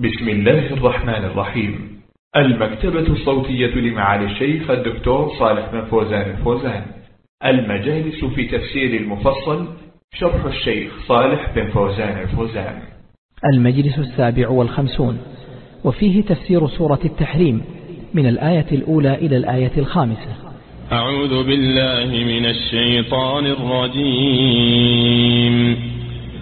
بسم الله الرحمن الرحيم. المكتبة الصوتية لمعالي الشيخ الدكتور صالح بن فوزان الفوزان. المجالس في تفسير المفصل شرح الشيخ صالح بن فوزان الفوزان. المجلس السابع والخمسون. وفيه تفسير سورة التحريم من الآية الأولى إلى الآية الخامسة. أعوذ بالله من الشيطان الرجيم.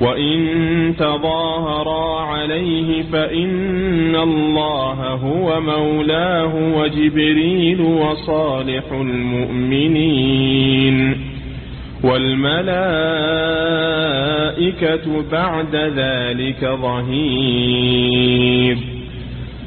وإن تظاهرا عليه فإن الله هو مولاه وجبريل وصالح المؤمنين والملائكة بعد ذلك ظهير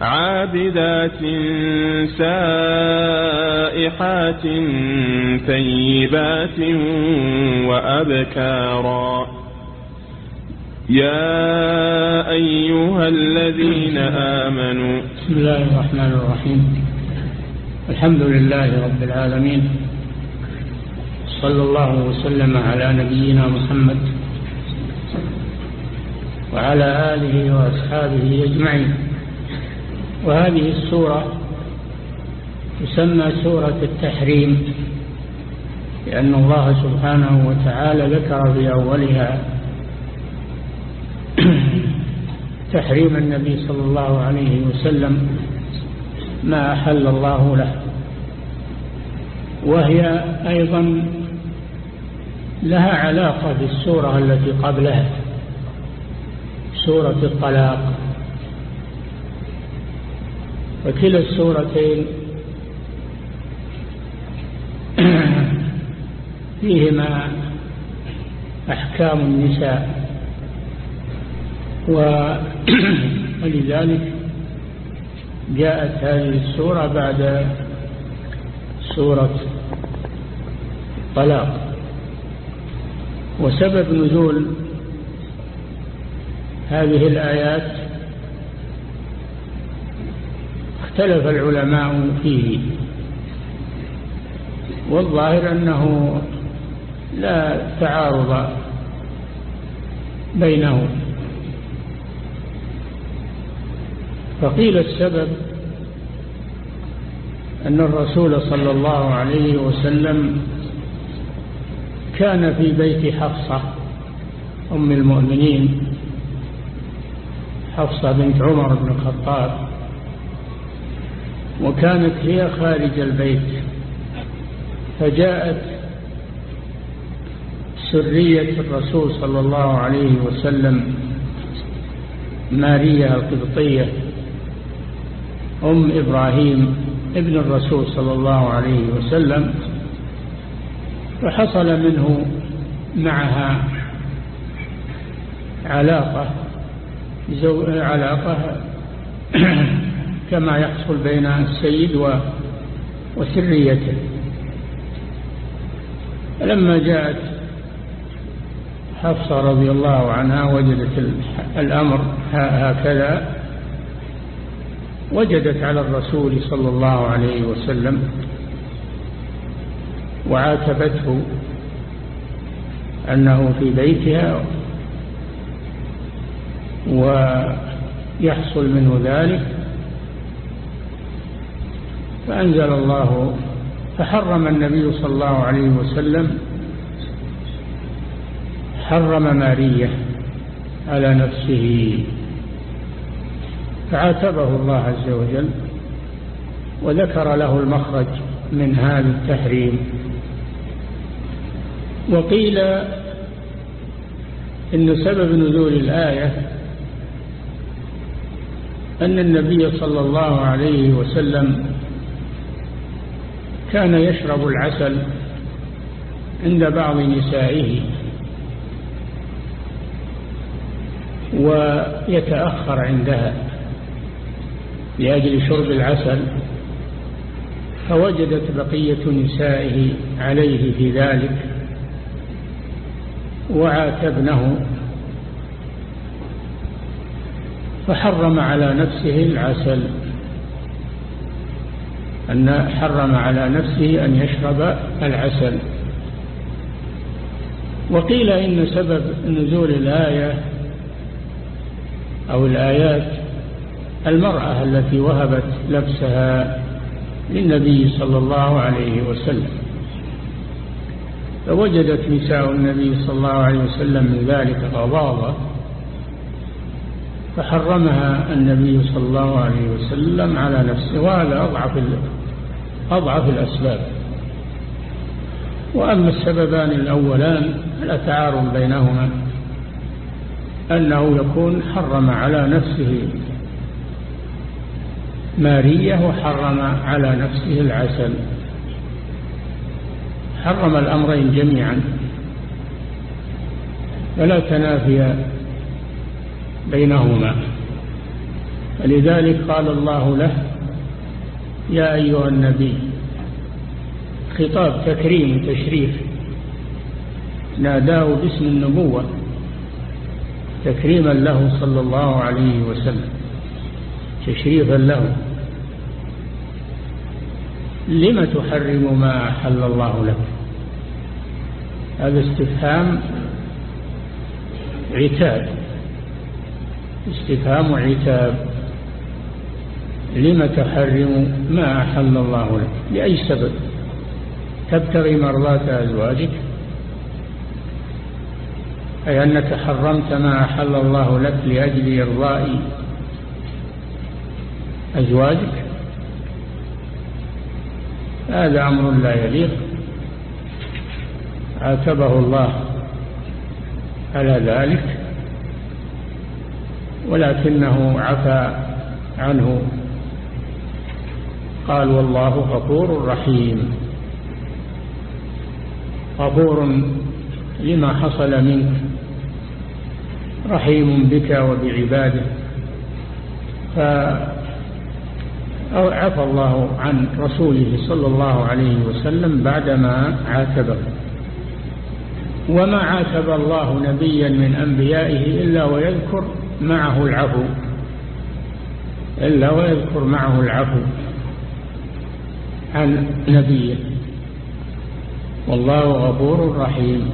عابدات سائحات ثيبات وأبكارا. يا أيها الذين آمنوا بسم الله الرحمن الرحيم. الحمد لله رب العالمين. صلى الله وسلم على نبينا محمد وعلى آله وأصحابه أجمعين. وهذه السورة تسمى سورة التحريم لأن الله سبحانه وتعالى ذكر في أولها تحريم النبي صلى الله عليه وسلم ما أحل الله له. وهي أيضا لها علاقة بالسورة التي قبلها سورة الطلاق. وكلا السورتين فيهما أحكام النساء. ولذلك جاءت هذه السورة بعد سورة الطلاق وسبب نزول هذه الآيات اختلف العلماء فيه. والظاهر أنه لا تعارض بينه فقيل السبب أن الرسول صلى الله عليه وسلم كان في بيت حفصة أم المؤمنين حفصة بنت عمر بن الخطاب. وكانت هي خارج البيت فجاءت سرية الرسول صلى الله عليه وسلم ماريا القبطية أم إبراهيم ابن الرسول صلى الله عليه وسلم فحصل منه معها علاقة علاقة كما يحصل بين السيد وسريته. لما جاءت حفصة رضي الله عنها وجدت الأمر هكذا وجدت على الرسول صلى الله عليه وسلم وعاتبته أنه في بيتها ويحصل منه ذلك فأنزل الله فحرم النبي صلى الله عليه وسلم حرم مارية على نفسه. فعاتبه الله عز وجل وذكر له المخرج من هذا التحريم. وقيل إن سبب نزول الآية أن النبي صلى الله عليه وسلم كان يشرب العسل عند بعض نسائه ويتأخر عندها لأجل شرب العسل فوجدت بقية نسائه عليه في ذلك وعاتبنه فحرم على نفسه العسل. أن حرم على نفسه أن يشرب العسل. وقيل إن سبب نزول الآية أو الآيات المرأة التي وهبت نفسها للنبي صلى الله عليه وسلم. فوجدت نساء النبي صلى الله عليه وسلم من ذلك غضاضة فحرمها النبي صلى الله عليه وسلم على نفسه وهذا أضعف, أضعف الأسباب. وأما السببان الأولان فلا تعارض بينهما. أنه يكون حرم على نفسه مارية وحرم على نفسه العسل. حرم الأمرين جميعا. فلا تنافي بينهما. فلذلك قال الله له يا أيها النبي خطاب تكريم تشريف ناداه باسم النبوة تكريما له صلى الله عليه وسلم تشريفا له. لم تحرم ما أحل الله لك؟ هذا استفهام عتاب استفهام عتاب لم تحرم ما أحل الله لك؟ لأي سبب؟ تبتغي مرضات أزواجك؟ أي أنك حرمت ما أحل الله لك لأجل إرضاء أزواجك؟ هذا أمر لا يليق. عاتبه الله على ذلك. ولكنه عفى عنه. قال والله غفور رحيم. غفور لما حصل منك رحيم بك وبعباده. فعفى الله عن رسوله صلى الله عليه وسلم بعدما عاتبه. وما عاتب الله نبيا من أنبيائه إلا ويذكر معه العفو. إلا ويذكر معه العفو عن نبيه. والله غفور رحيم.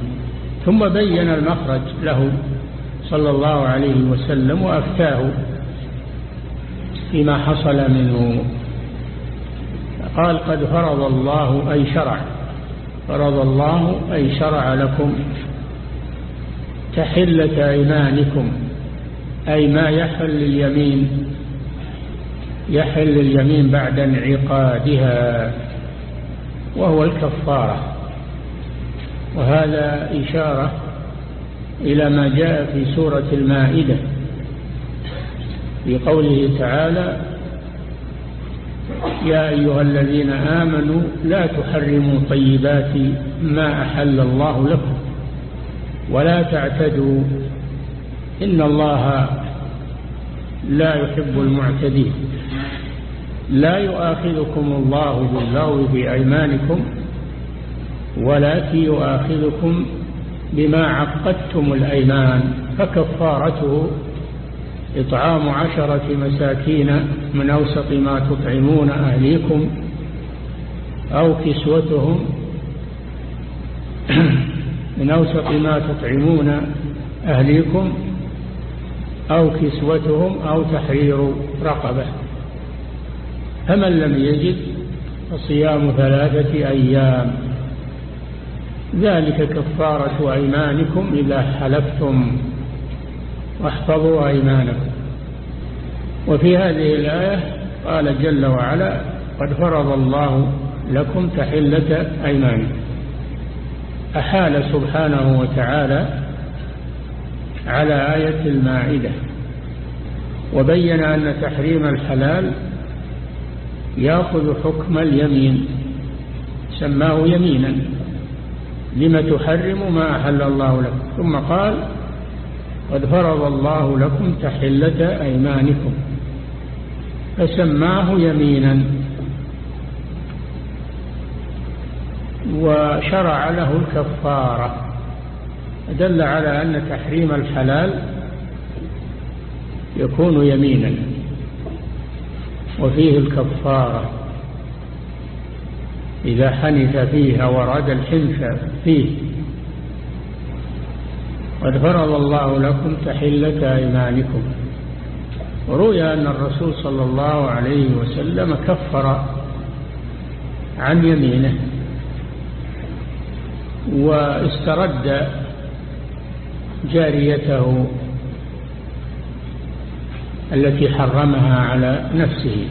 ثم بين المخرج له صلى الله عليه وسلم وأفتاه فيما حصل منه. قال قد فرض الله أي شرع فرض الله أي شرع لكم تحلة أيمانكم أي ما يحل اليمين يحل اليمين بعد انعقادها وهو الكفارة. وهذا إشارة إلى ما جاء في سورة المائدة في قوله تعالى يا أيها الذين آمنوا لا تحرموا طيبات ما أحل الله لكم ولا تعتدوا إن الله لا يحب المعتدين. لا يؤاخذكم الله باللغو في أيمانكم ولكن يؤاخذكم بما عقدتم الأيمان فكفارته إطعام عشرة مساكين من أوسط ما تطعمون أهليكم أو كسوتهم من أوسط ما تطعمون أهليكم. أو كسوتهم أو تحرير رقبة. فمن لم يجد فصيام ثلاثة أيام. ذلك كفارة أيمانكم إذا حلفتم. واحفظوا أيمانكم. وفي هذه الآية قال جل وعلا قد فرض الله لكم تحلة أيمانكم. أحال سبحانه وتعالى على آية المائدة وبين أن تحريم الحلال يأخذ حكم اليمين سماه يمينا لم تحرم ما أحل الله لكم ثم قال قد فرض الله لكم تحلة أيمانكم فسماه يمينا. وشرع له الكفارة دل على أن تحريم الحلال يكون يمينا وفيه الكفارة. إذا حنث فيها وراد الحنث فيه قد فرض الله لكم تحلة أيمانكم. وروي أن الرسول صلى الله عليه وسلم كفر عن يمينه واسترد جاريته التي حرمها على نفسه.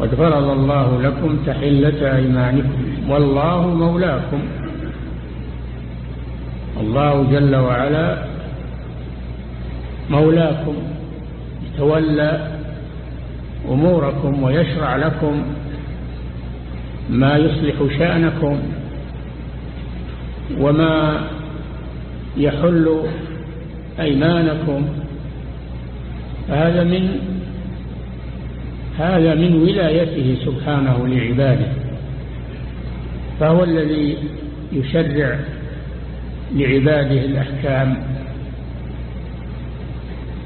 قد فرض الله لكم تحلة أيمانكم. والله مولاكم. الله جل وعلا مولاكم. يتولى أموركم ويشرع لكم ما يصلح شأنكم وما يحل أيمانكم. هذا من هذا من ولايته سبحانه لعباده فهو الذي يشرع لعباده الأحكام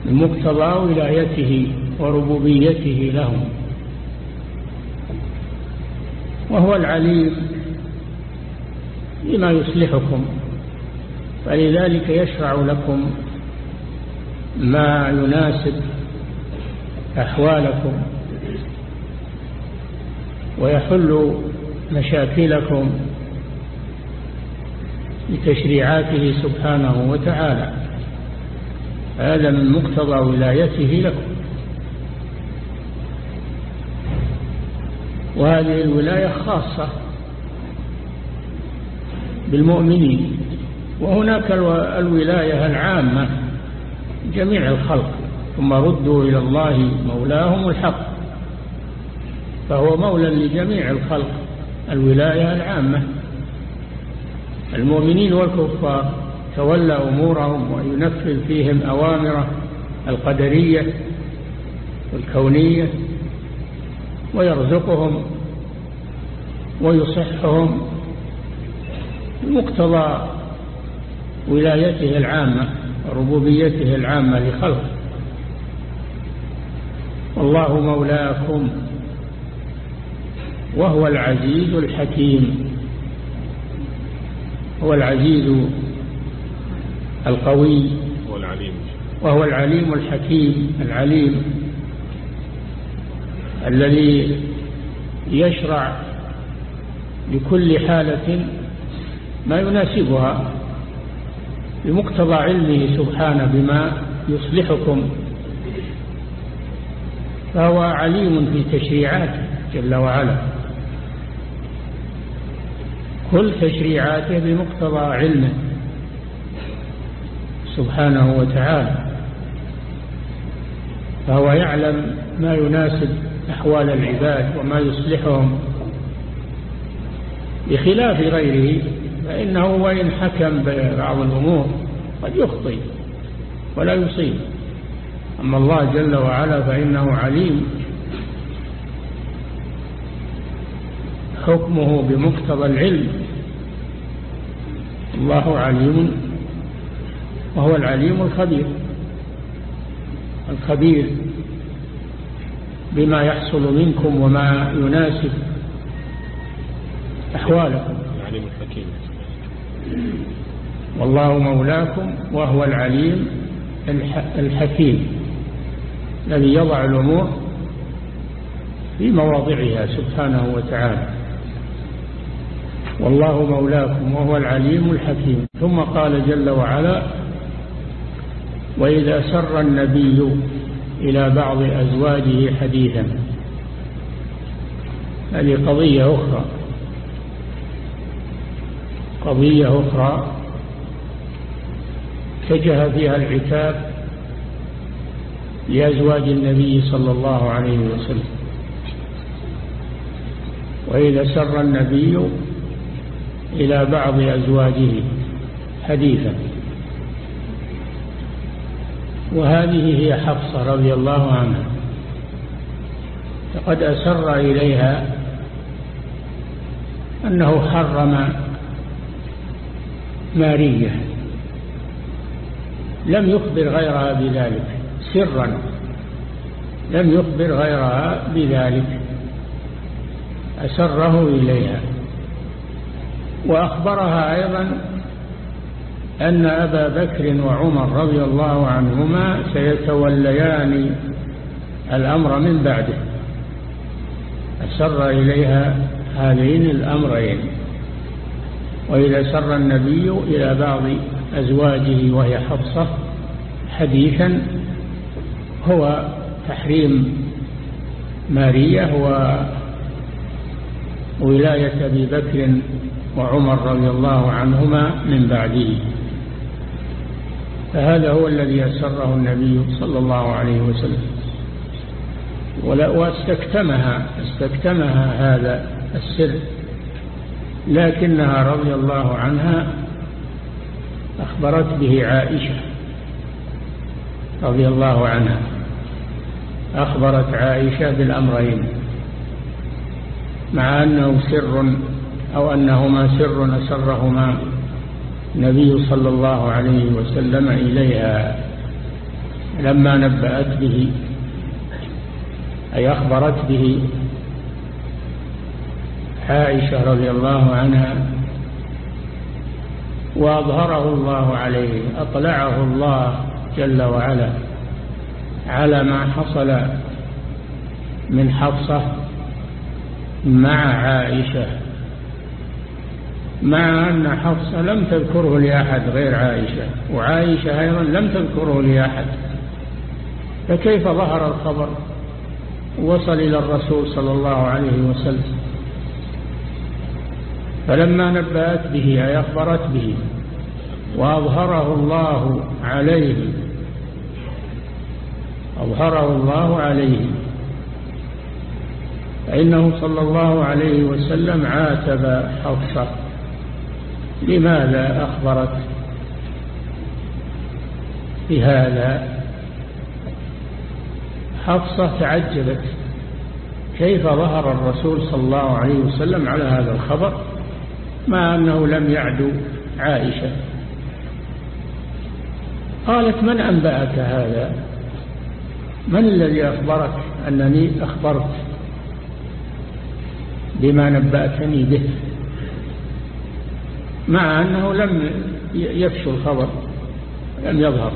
بمقتضى ولايته وربوبيته لهم. وهو العليم بما يصلحكم. فلذلك يشرع لكم ما يناسب أحوالكم ويحل مشاكلكم بتشريعاته سبحانه وتعالى. هذا من مقتضى ولايته لكم. وهذه الولاية خاصة بالمؤمنين. وهناك الولاية العامة جميع الخلق ثم ردوا إلى الله مولاهم الحق. فهو مولى لجميع الخلق الولاية العامة. المؤمنين والكفار تولى أمورهم وينفذ فيهم أوامره القدرية والكونية ويرزقهم ويصحهم بمقتضى ولايته العامة وربوبيته العامة لخلقه. والله مولاكم وهو العزيز الحكيم. هو العزيز القوي. وهو العليم الحكيم العليم الذي يشرع لكل حالة ما يناسبها. بمقتضى علمه سبحانه بما يصلحكم. فهو عليم في تشريعاته جل وعلا. كل تشريعاته بمقتضى علمه سبحانه وتعالى. فهو يعلم ما يناسب أحوال العباد وما يصلحهم بخلاف غيره. فإنه وإن حكم ببعض الأمور قد يخطي ولا يصيب. أما الله جل وعلا فإنه عليم. حكمه بمقتضى العلم. الله عليم وهو العليم الخبير. الخبير بما يحصل منكم وما يناسب أحوالكم العليم الحكيم والله مولاكم وهو العليم الحكيم الذي يضع الأمور في مواضعها سبحانه وتعالى. والله مولاكم وهو العليم الحكيم. ثم قال جل وعلا وإذا سر النبي إلى بعض أزواجه حديثا. هذه قضية أخرى. قضية أخرى اتجه فيها العتاب لأزواج النبي صلى الله عليه وسلم. وإذا سر النبي إلى بعض أزواجه حديثا. وهذه هي حفصة رضي الله عنها. فقد أسر إليها أنه حرم مارية. لم يخبر غيرها بذلك سرا. لم يخبر غيرها بذلك. أسره إليها. وأخبرها أيضا أن أبا بكر وعمر رضي الله عنهما سيتوليان الأمر من بعده. أسر إليها هذين الأمرين. وإذا سر النبي إلى بعض أزواجه وهي حفصة حديثا هو تحريم مارية وولاية أبي بكر وعمر رضي الله عنهما من بعده. فهذا هو الذي أسره النبي صلى الله عليه وسلم. واستكتمها استكتمها هذا السر لكنها رضي الله عنها أخبرت به عائشة رضي الله عنها. أخبرت عائشة بالأمرين. مع أنه سر أو أنهما سر أسرهما النبي صلى الله عليه وسلم إليها لما نبأت به أي أخبرت به عائشة رضي الله عنها وأظهره الله عليه أطلعه الله جل وعلا على ما حصل من حفصة مع عائشة. مع أن حفصة لم تذكره لأحد غير عائشة وعائشة أيضا لم تذكره لأحد. فكيف ظهر الخبر؟ وصل إلى الرسول صلى الله عليه وسلم. فلما نبأت به أي أخبرت به وأظهره الله عليه أظهره الله عليه. فإنه صلى الله عليه وسلم عاتب حفصة لماذا أخبرت بهذا؟ حفصة تعجبت كيف ظهر الرسول صلى الله عليه وسلم على هذا الخبر؟ مع أنه لم يعدو عائشة. قالت من أنبأك هذا؟ من الذي أخبرك أنني أخبرت بما نبأتني به؟ مع أنه لم يفشو الخبر لم يظهر.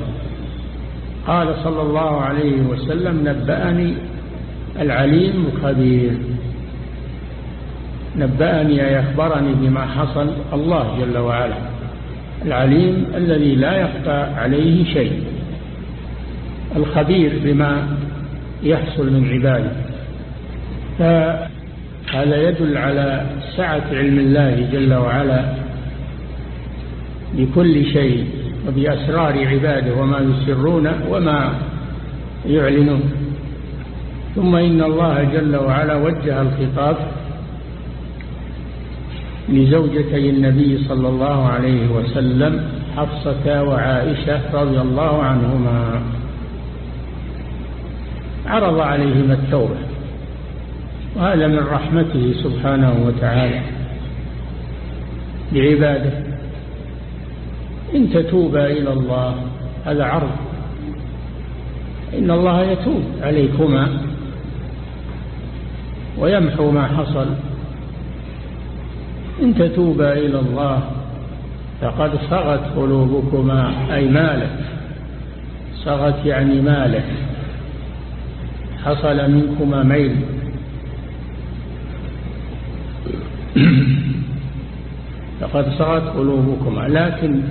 قال صلى الله عليه وسلم نبأني العليم الخبير. نبأني أي أخبرني بما حصل الله جل وعلا العليم الذي لا يخفى عليه شيء الخبير بما يحصل من عباده. فهذا يدل على سعة علم الله جل وعلا بكل شيء وبأسرار عباده وما يسرون وما يعلنون. ثم إن الله جل وعلا وجه الخطاب لزوجتي النبي صلى الله عليه وسلم حفصة وعائشة رضي الله عنهما. عرض عليهما التوبة وهذا من رحمته سبحانه وتعالى. بعباده إن تتوبا إلى الله هذا عرض. إن الله يتوب عليكما ويمحو ما حصل. إن تتوبا إلى الله فقد صغت قلوبكما أي مالت صغت يعني مالت حصل منكما ميل. فقد صغت قلوبكما. لكن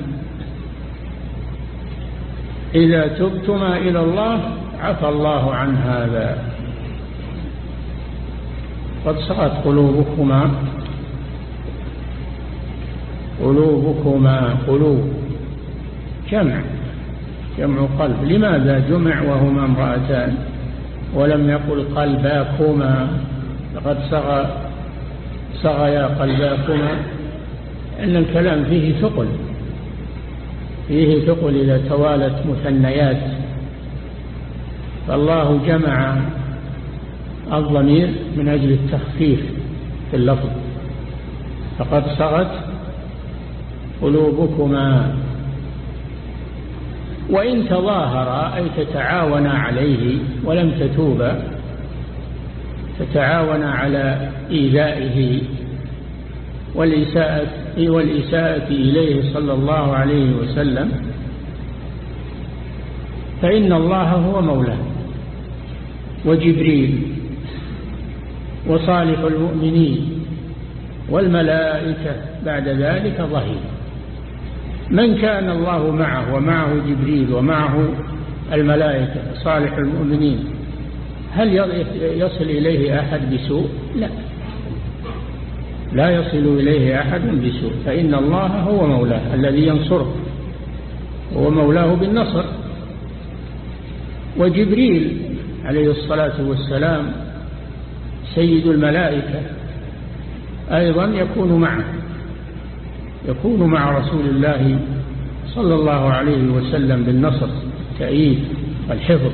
إذا تبتما إلى الله عفى الله عن هذا. قد صغت قلوبكما قلوبكما قلوب. جمع جمع قلب. لماذا جمع وهما امرأتان؟ ولم يقل قلباكما. لقد صغى صغيا قلباكما. أن الكلام فيه ثقل. فيه ثقل إذا توالت مثنيات. فالله جمع الضمير من أجل التخفيف في اللفظ. فقد صغت قلوبكما. وإن تظاهرا أي تتعاونا عليه ولم تتوبا تتعاونا على إيذائه والإساءة, والإساءة إليه صلى الله عليه وسلم. فإن الله هو مولاه وجبريل وصالح المؤمنين والملائكة بعد ذلك ظهير. من كان الله معه ومعه جبريل ومعه الملائكة صالح المؤمنين هل يصل إليه أحد بسوء؟ لا. لا يصل إليه أحد بسوء فإن الله هو مولاه الذي ينصره هو مولاه بالنصر. وجبريل عليه الصلاة والسلام سيد الملائكة أيضا يكون معه. يكون مع رسول الله صلى الله عليه وسلم بالنصر التأييد والحفظ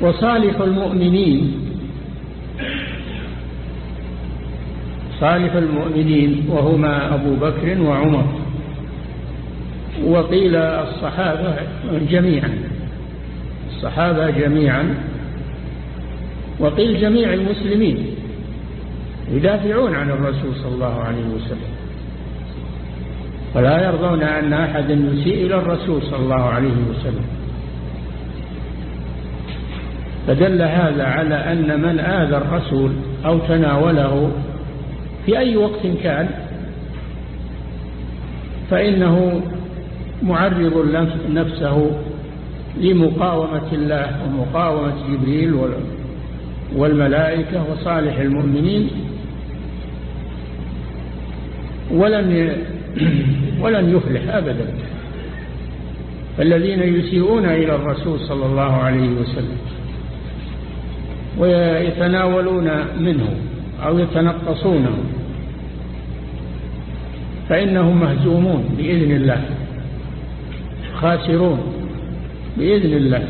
وصالح المؤمنين صالح المؤمنين وهما أبو بكر وعمر. وقيل الصحابة جميعا الصحابة جميعا. وقيل جميع المسلمين. يدافعون عن الرسول صلى الله عليه وسلم. ولا يرضون أن أحد يسيء إلى الرسول صلى الله عليه وسلم. فدل هذا على أن من آذى الرسول أو تناوله في أي وقت كان فإنه معرض نفسه لمقاومة الله ومقاومة جبريل والملائكة وصالح المؤمنين ولن ولن يفلح أبدا. الذين يسيئون إلى الرسول صلى الله عليه وسلم ويتناولون منه أو يتنقصونه فإنهم مهزومون بإذن الله خاسرون بإذن الله.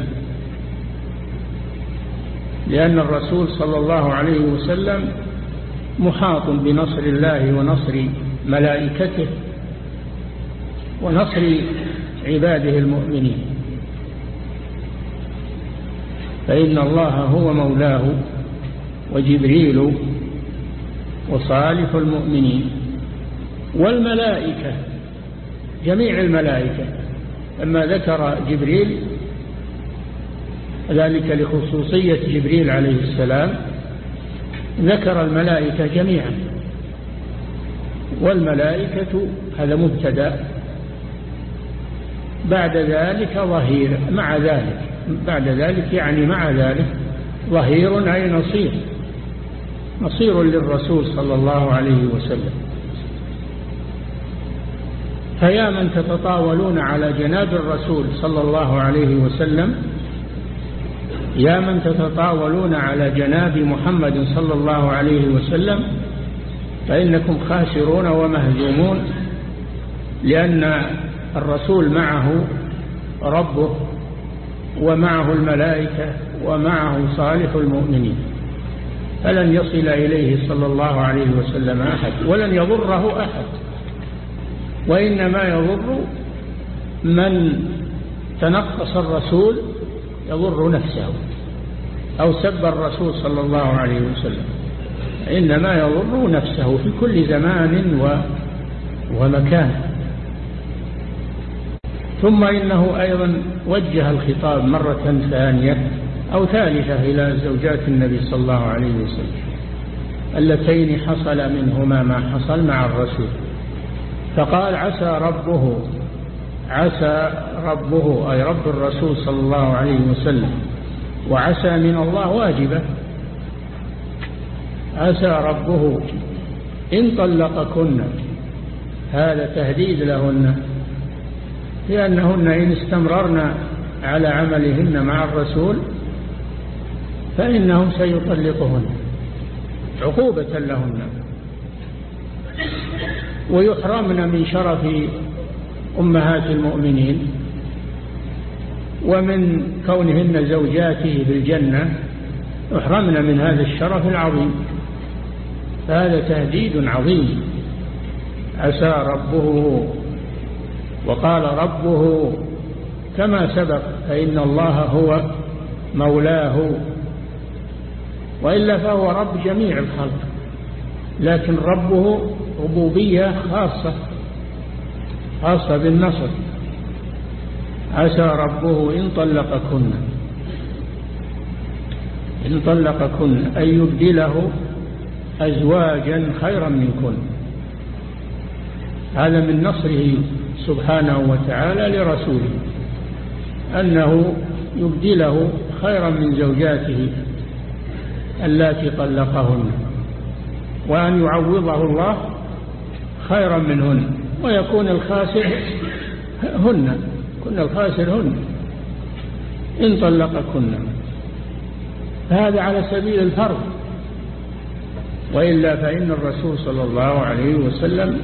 لأن الرسول صلى الله عليه وسلم محاط بنصر الله ونصر ملائكته ونصر عباده المؤمنين. فإن الله هو مولاه وجبريل وصالح المؤمنين والملائكة جميع الملائكة. لما ذكر جبريل ذلك لخصوصية جبريل عليه السلام ذكر الملائكة جميعا. والملائكة هذا مبتدأ. بعد ذلك ظهير مع ذلك. بعد ذلك يعني مع ذلك ظهير أي نصير. نصير للرسول صلى الله عليه وسلم. فيا من تتطاولون على جناب الرسول صلى الله عليه وسلم يا من تتطاولون على جناب محمد صلى الله عليه وسلم فإنكم خاسرون ومهزومون لأن الرسول معه ربه ومعه الملائكة ومعه صالح المؤمنين. فلن يصل إليه صلى الله عليه وسلم أحد ولن يضره أحد. وإنما يضر من تنقص الرسول يضر نفسه أو سب الرسول صلى الله عليه وسلم. إنما يضر نفسه في كل زمان و ومكان. ثم إنه أيضا وجه الخطاب مرة ثانية أو ثالثة إلى زوجات النبي صلى الله عليه وسلم اللتين حصل منهما ما حصل مع الرسول. فقال عسى ربه عسى ربه أي رب الرسول صلى الله عليه وسلم وعسى من الله واجبة. عسى ربه إن طلقكن. هذا تهديد لهن لأنهن إن استمررن على عملهن مع الرسول فإنهم سيطلقهن عقوبة لهن. ويحرمن من شرف أمهات المؤمنين ومن كونهن زوجاته في الجنة يحرمن من هذا الشرف العظيم. فهذا تهديد عظيم. عسى ربه وقال ربه كما سبق فإن الله هو مولاه. وإلا فهو رب جميع الخلق لكن ربه ربوبية خاصة خاصة بالنصر. عسى ربه إن طلقكن إن طلقكن أن يبدله أزواجا خيرا منكن. هذا من نصره سبحانه وتعالى لرسوله أنه يبدله خيرا من زوجاته اللاتي طلقهن وأن يعوضه الله خيرا منهن ويكون الخاسر هن كن الخاسر هن إن طلقكن. هذا على سبيل الفرض. وإلا فإن الرسول صلى الله عليه وسلم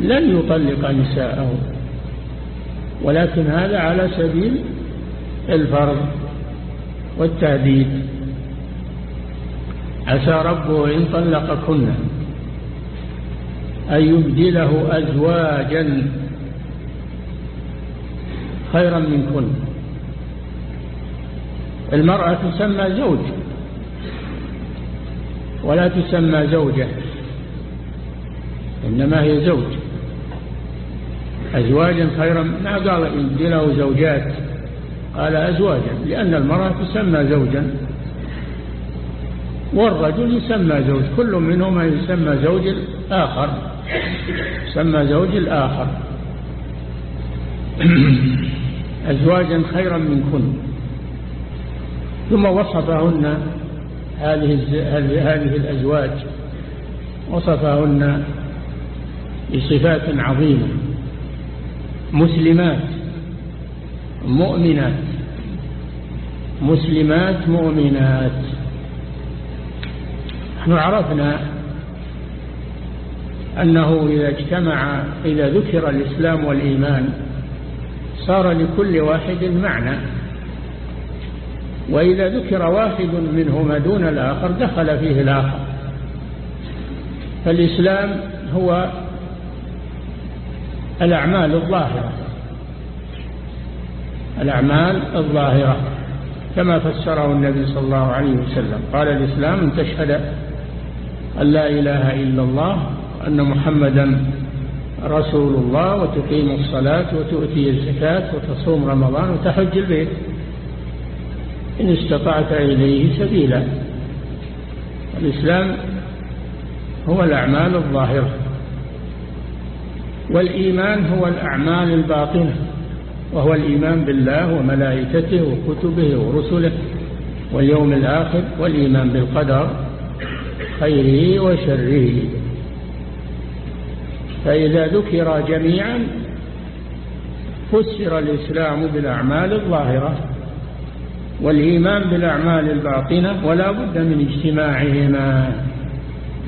لن يطلق نساءه. ولكن هذا على سبيل الفرض والتهديد. عسى ربه إن طلقكن. أن يبدله أزواجا خيرا منكن. المرأة تسمى زوج. ولا تسمى زوجة. إنما هي زوج. أزواجا خيرا. ما قال يبدله زوجات. قال أزواجا. لأن المرأة تسمى زوجا. والرجل يسمى زوج. كل منهما يسمى زوج الآخر. يسمى زوج الآخر. أزواجا خيرا منكن. ثم وصفهن هذه هذه الأزواج وصفهن بصفات عظيمة. مسلمات مؤمنات. مسلمات مؤمنات. نحن عرفنا أنه إذا اجتمع إذا ذكر الإسلام والإيمان صار لكل واحد معنى. وإذا ذكر واحد منهما دون الآخر دخل فيه الآخر. فالإسلام هو الأعمال الظاهرة. الأعمال الظاهرة. كما فسره النبي صلى الله عليه وسلم. قال الإسلام أن تشهد أن لا إله إلا الله وأن محمدا رسول الله وتقيم الصلاة وتؤتي الزكاة وتصوم رمضان وتحج البيت. إن استطعت إليه سبيلا. الإسلام هو الأعمال الظاهرة والإيمان هو الأعمال الباطنة وهو الإيمان بالله وملائكته وكتبه ورسله واليوم الآخر والإيمان بالقدر خيره وشره. فإذا ذكر جميعا فسر الإسلام بالأعمال الظاهرة والإيمان بالأعمال الباطنة ولا بد من اجتماعهما.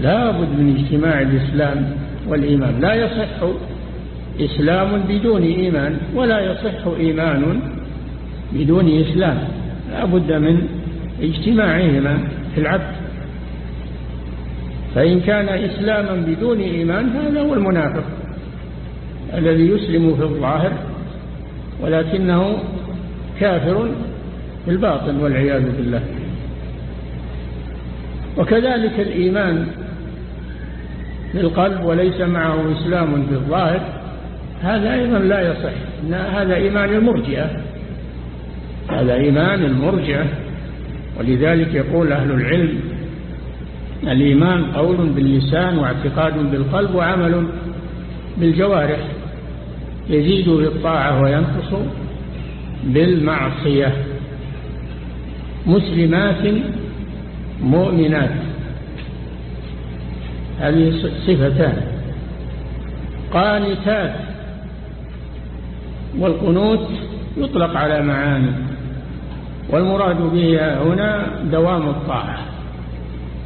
لا بد من اجتماع الإسلام والإيمان. لا يصح إسلام بدون إيمان ولا يصح إيمان بدون إسلام. لا بد من اجتماعهما في العبد فإن كان إسلاما بدون إيمان هذا هو المنافق الذي يسلم في الظاهر ولكنه كافر في الباطن والعياذ بالله. وكذلك الإيمان في القلب وليس معه إسلام في الظاهر هذا أيضا لا يصح. هذا إيمان المرجئة. هذا إيمان المرجئة. ولذلك يقول أهل العلم الإيمان قول باللسان واعتقاد بالقلب وعمل بالجوارح. يزيد بالطاعة وينقص بالمعصية. مسلمات مؤمنات. هذه صفتان. قانتات. والقنوت يطلق على معاني. والمراد به هنا دوام الطاعة.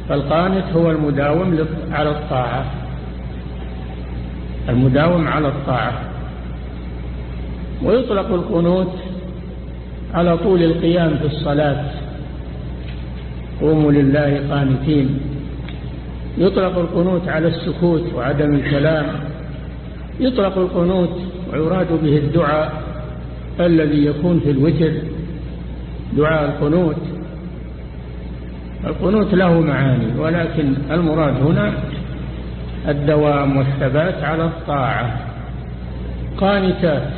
فالقانت هو المداوم على الطاعة. المداوم على الطاعة. ويطلق القنوت على طول القيام في الصلاة. قوموا لله قانتين. يطلق القنوت على السكوت وعدم الكلام. يطلق القنوت ويراد به الدعاء الذي يكون في الوتر دعاء القنوت. القنوت له معاني ولكن المراد هنا الدوام والثبات على الطاعة. قانتات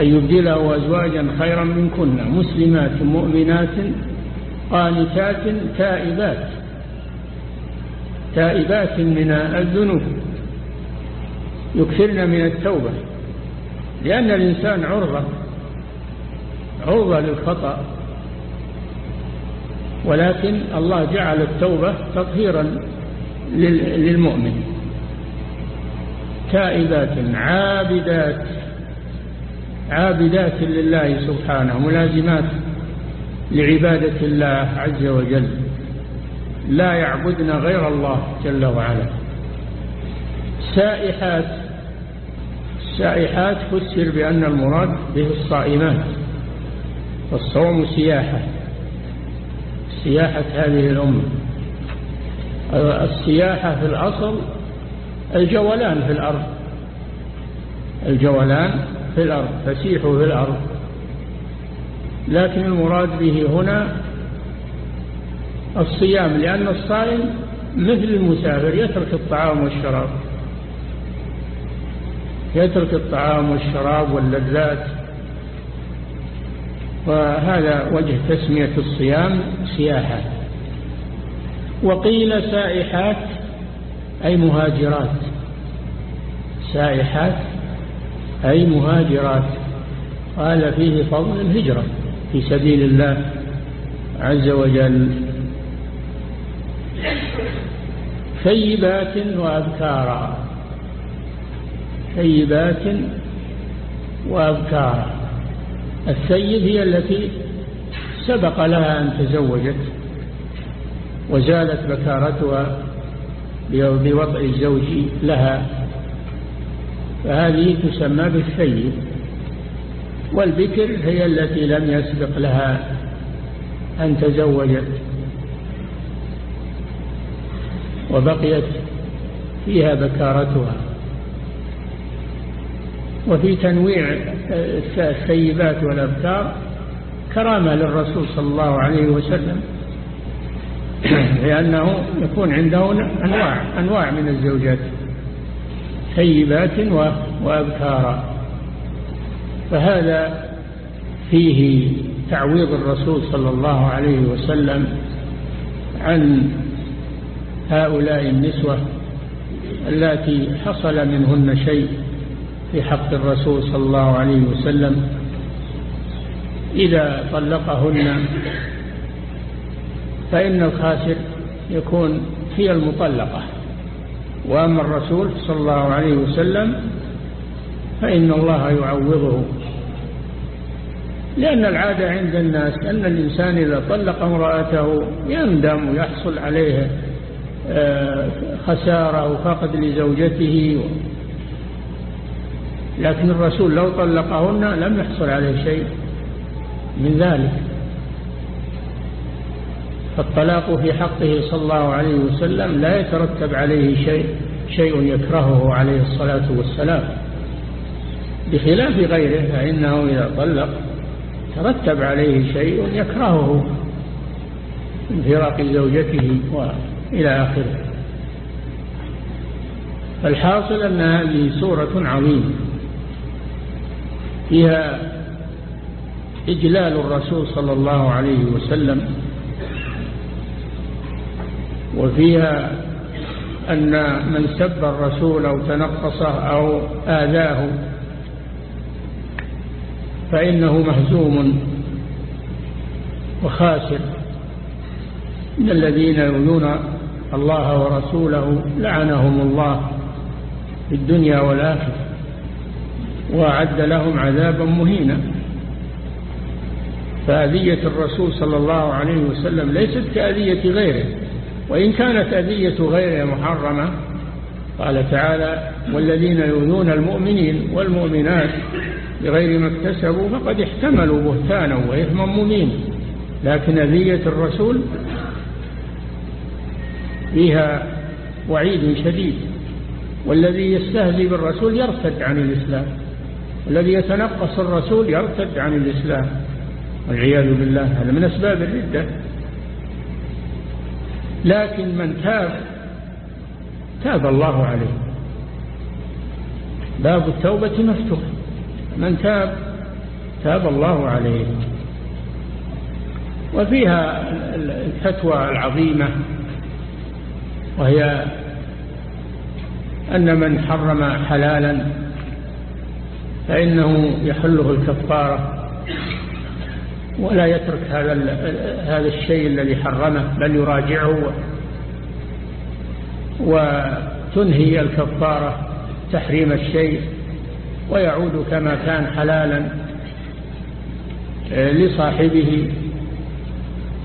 أن يبدله أزواجا خيرا منكن مسلمات مؤمنات قانتات تائبات تائبات من الذنوب. يكثرن من التوبة. لأن الإنسان عرضة. عرضة للخطأ. ولكن الله جعل التوبة تطهيرا للمؤمن. تائبات عابدات. عابدات لله سبحانه. ملازمات. لعبادة الله عز وجل. لا يعبدن غير الله جل وعلا. سائحات. السائحات فسر بأن المراد به الصائمات. والصوم سياحة. سياحة هذه الأمة. السياحة في الأصل الجولان في الأرض. الجولان في الأرض. فسيحوا في الأرض. لكن المراد به هنا الصيام لأن الصائم مثل المسافر يترك الطعام والشراب. يترك الطعام والشراب واللذات. وهذا وجه تسمية الصيام سياحة. وقيل سائحات أي مهاجرات. سائحات أي مهاجرات. قال فيه فضل الهجرة. في سبيل الله عز وجل ثيبات وأبكارا ثيبات وأبكارا. الثيب هي التي سبق لها أن تزوجت وزالت بكارتها بوضع الزوج لها فهذه تسمى بالثيب. والبكر هي التي لم يسبق لها أن تزوجت. وبقيت فيها بكارتها. وفي تنويع الثيبات والأبكار كرامة للرسول صلى الله عليه وسلم لأنه يكون عنده أنواع, أنواع من الزوجات ثيبات وأبكارا. فهذا فيه تعويض الرسول صلى الله عليه وسلم عن هؤلاء النسوة التي حصل منهن شيء في حق الرسول صلى الله عليه وسلم. إذا طلقهن فإن الخاسر يكون هي المطلقة. وأما الرسول صلى الله عليه وسلم فإن الله يعوضه. لأن العادة عند الناس أن الإنسان إذا طلق امرأته يندم ويحصل عليه آه، خسارة وفقد لزوجته. لكن الرسول لو طلقهن لم يحصل عليه شيء من ذلك. فالطلاق في حقه صلى الله عليه وسلم لا يترتب عليه شيء شيء يكرهه عليه الصلاة والسلام. بخلاف غيره فإنه إذا طلق ترتب عليه شيء يكرهه من فراق زوجته وإلى آخره. فالحاصل أن هذه سورة عظيمة. فيها إجلال الرسول صلى الله عليه وسلم. وفيها أن من سب الرسول أو تنقصه أو آذاه فإنه مهزوم وخاسر. إن الذين يؤذون الله ورسوله لعنهم الله في الدنيا والآخرة وأعد لهم عذابا مهينا. فأذية الرسول صلى الله عليه وسلم ليست كأذية غيره وإن كانت أذية غيره محرمة قال تعالى والذين يؤذون المؤمنين والمؤمنات بغير ما اكتسبوا فقد احتملوا بهتانا وإثما مبينا. لكن أذية الرسول فيها وعيد شديد. والذي يستهزي بالرسول يرتد عن الإسلام. والذي يتنقص الرسول يرتد عن الإسلام. والعياذ بالله هذا من أسباب الردة. لكن من تاب تاب الله عليه. باب التوبة مفتوح. من تاب تاب الله عليه. وفيها الفتوى العظيمة وهي أن من حرم حلالا فإنه يحله الكفارة ولا يترك هذا هذا الشيء الذي حرمه بل يراجعه وتنهي الكفارة تحريم الشيء. ويعود كما كان حلالا لصاحبه.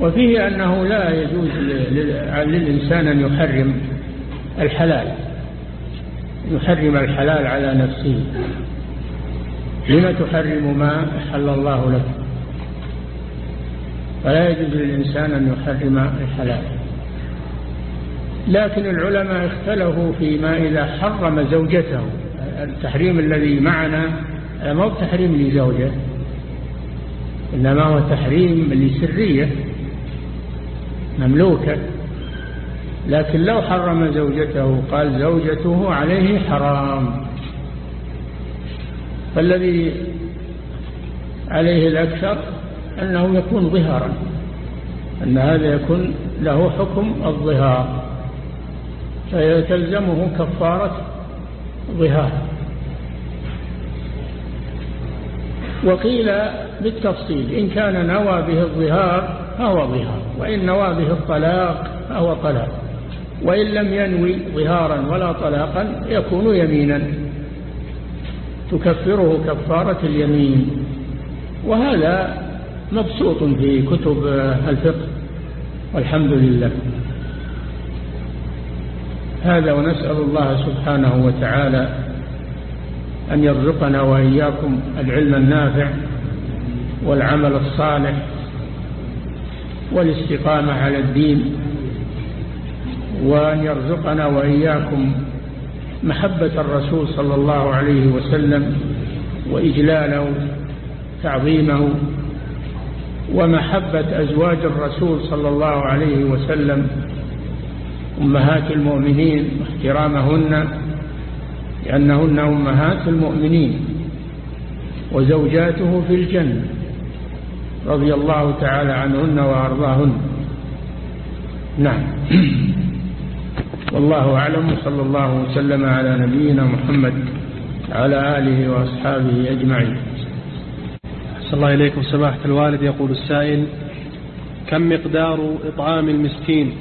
وفيه أنه لا يجوز للإنسان أن يحرم الحلال يحرم الحلال على نفسه. لما تحرم ما حل الله لك فلا يجوز للإنسان أن يحرم الحلال. لكن العلماء اختلفوا فيما إذا حرم زوجته. التحريم الذي معنا ما هو تحريم لزوجة؟ إنما هو تحريم لسرية مملوكة. لكن لو حرم زوجته قال زوجته عليه حرام. فالذي عليه الأكثر أنه يكون ظهارا أن هذا يكون له حكم الظهار. فيتلزمه كفارة ظهار. وقيل بالتفصيل إن كان نوى به الظهار فهو ظهار وإن نوى به الطلاق فهو طلاق وإن لم ينوي ظهارا ولا طلاقا يكون يمينا. تكفره كفارة اليمين. وهذا مبسوط في كتب الفقه والحمد لله. هذا ونسأل الله سبحانه وتعالى أن يرزقنا وإياكم العلم النافع والعمل الصالح والاستقامة على الدين وأن يرزقنا وإياكم محبة الرسول صلى الله عليه وسلم وإجلاله تعظيمه ومحبة أزواج الرسول صلى الله عليه وسلم أمهات المؤمنين واحترامهن لأنهن أمهات المؤمنين وزوجاته في الجنة رضي الله تعالى عنهن وأرضاهن. نعم. والله أعلم صلى الله وسلم على نبينا محمد على آله وأصحابه أجمعين. صلى الله إليكم سماحة الوالد يقول السائل كم مقدار إطعام المسكين؟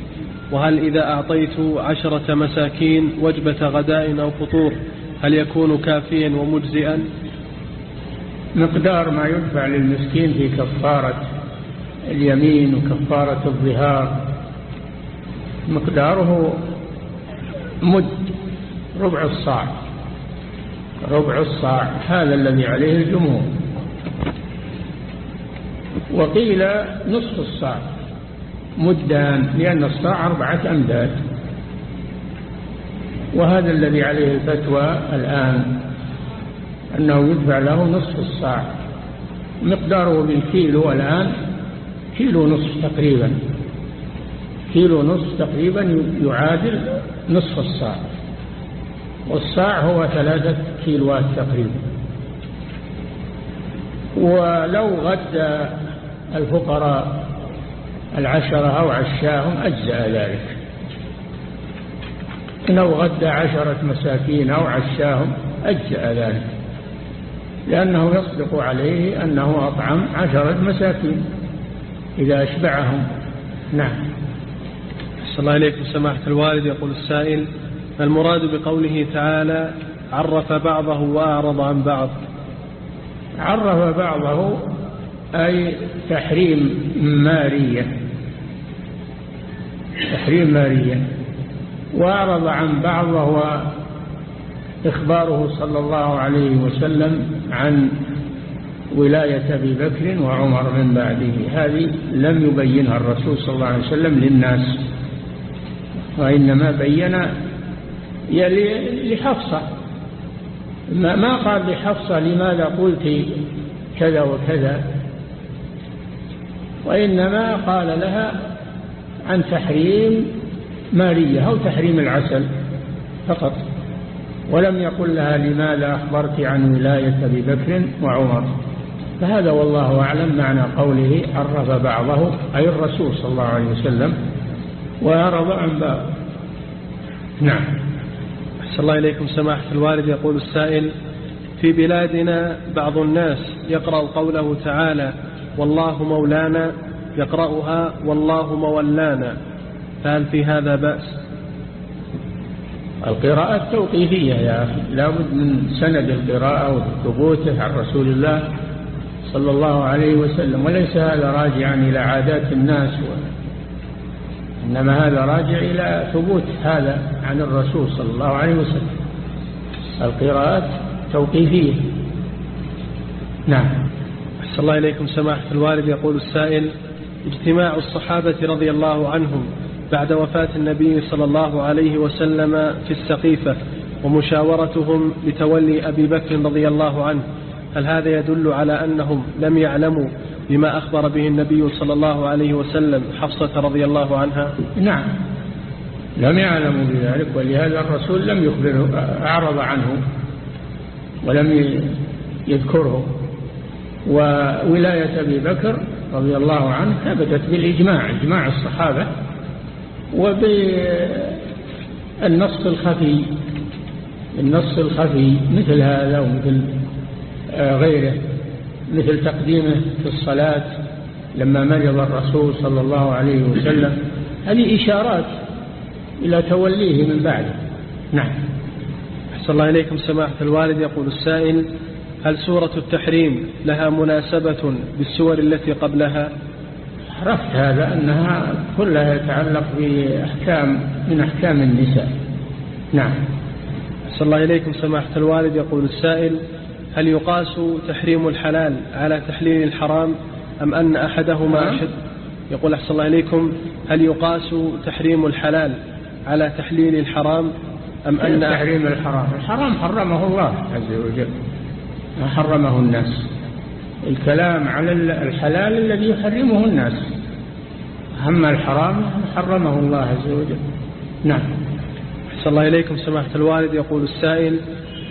وهل إذا أعطيت عشرة مساكين وجبة غداء أو فطور؟ هل يكون كافيا ومجزئا؟ مقدار ما يدفع للمسكين في كفارة اليمين وكفارة الظهار. مقداره مد ربع الصاع. ربع الصاع هذا الذي عليه الجمهور. وقيل نصف الصاع. مدان لأن الصاع أربعة أمداد. وهذا الذي عليه الفتوى الآن أنه يدفع له نصف الصاع. مقداره بالكيلو الآن كيلو نصف تقريبا. كيلو نصف تقريبا يعادل نصف الصاع. والصاع هو ثلاثة كيلوات تقريبا. ولو غدى الفقراء العشرة أو عشاهم أجزأ ذلك. لو غدى عشرة مساكين أو عشاهم أجزأ ذلك لأنه يصدق عليه أنه أطعم عشرة مساكين إذا أشبعهم. نعم. صلى الله عليكم سماحة الوالد يقول السائل المراد بقوله تعالى عرف بعضه وأعرض عن بعض. عرف بعضه أي تحريم مارية. تحريم مارية. وأعرض عن بعض وهو إخباره صلى الله عليه وسلم عن ولاية أبي بكر وعمر من بعده. هذه لم يبينها الرسول صلى الله عليه وسلم للناس وإنما بين لحفصة. ما قال لحفصة لماذا قلت كذا وكذا؟ وإنما قال لها عن تحريم مارية أو تحريم العسل فقط ولم يقل لها لماذا أخبرت عن ولاية أبي بكر وعمر. فهذا والله أعلم معنى قوله عرف بعضه أي الرسول صلى الله عليه وسلم وأعرض عن بعض نعم. أحسن الله إليكم سماحة الوالد. يقول السائل في بلادنا بعض الناس يقرأ قوله تعالى والله مولانا يقرأها والله مولانا فهل في هذا بأس. القراءة توقيفية يا أخي. لابد من سند القراءة وثبوته عن رسول الله صلى الله عليه وسلم وليس هذا راجعا إلى عادات الناس. إنما هذا راجع إلى ثبوت هذا عن الرسول صلى الله عليه وسلم. القراءات توقيفية. نعم. أحسن الله إليكم. سماحة الوالد يقول السائل اجتماع الصحابة رضي الله عنهم بعد وفاة النبي صلى الله عليه وسلم في السقيفة ومشاورتهم لتولي أبي بكر رضي الله عنه هل هذا يدل على أنهم لم يعلموا بما أخبر به النبي صلى الله عليه وسلم حفصة رضي الله عنها؟ نعم. لم يعلموا بذلك ولهذا الرسول لم يخبره أعرض عنه ولم يذكره. وولاية أبي بكر رضي الله عنه ثبتت بالإجماع إجماع الصحابة وبالنص الخفي النص الخفي مثل هذا ومثل آه، غيره مثل تقديمه في الصلاة لما مرض الرسول صلى الله عليه وسلم. هذه إشارات إلى توليه من بعده. نعم. أحسن الله إليكم سماحة الوالد. يقول السائل هل سورة التحريم لها مناسبة بالسور التي قبلها؟ عرفت هذا أنها كلها يتعلق بأحكام من أحكام النساء. نعم. أحسن الله إليكم سماحة الوالد. يقول السائل هل يقاس تحريم الحلال على تحليل الحرام أم أن أحدهما نعم. أشد؟ يقول أحسن الله إليكم هل يقاس تحريم الحلال على تحليل الحرام أم أن تحريم الحرام؟ الحرام حرمه الله عز وجل ما حرمه الناس. الكلام على الحلال الذي يحرمه الناس. أما الحرام حرمه الله عز وجل. نعم. أحسن الله إليكم سماحة الوالد. يقول السائل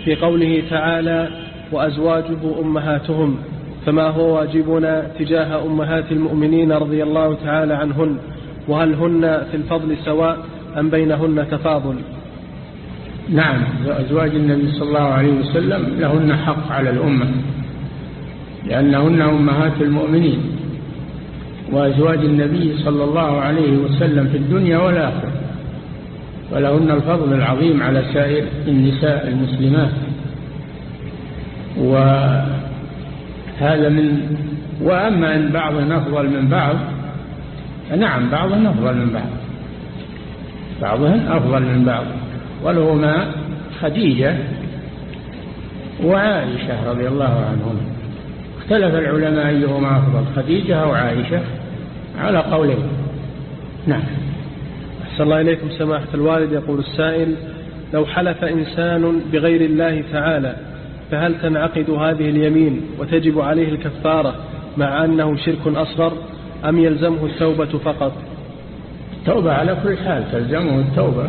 في قوله تعالى وأزواجه أمهاتهم فما هو واجبنا تجاه أمهات المؤمنين رضي الله تعالى عنهن؟ وهل هن في الفضل سواء أم بينهن تفاضل؟ نعم. أزواج النبي صلى الله عليه وسلم لهن حق على الأمة. لأنهن أمهات المؤمنين وأزواج النبي صلى الله عليه وسلم في الدنيا والآخرة. ولهن الفضل العظيم على سائر النساء المسلمات. وهذا من وأما أن بعضهن أفضل من بعض فنعم بعضهن أفضل من بعض. بعضهن أفضل من بعض. ولهما خديجة وعائشة رضي الله عنهما. اختلف العلماء أيهما أفضل خديجة أو عائشة؟ على قولين. نعم. أحسن الله إليكم سماحة الوالد يقول السائل لو حلف إنسان بغير الله تعالى فهل تنعقد هذه اليمين وتجب عليه الكفارة مع أنه شرك أصغر أم يلزمه التوبة فقط؟ التوبة على كل حال تلزمه التوبة.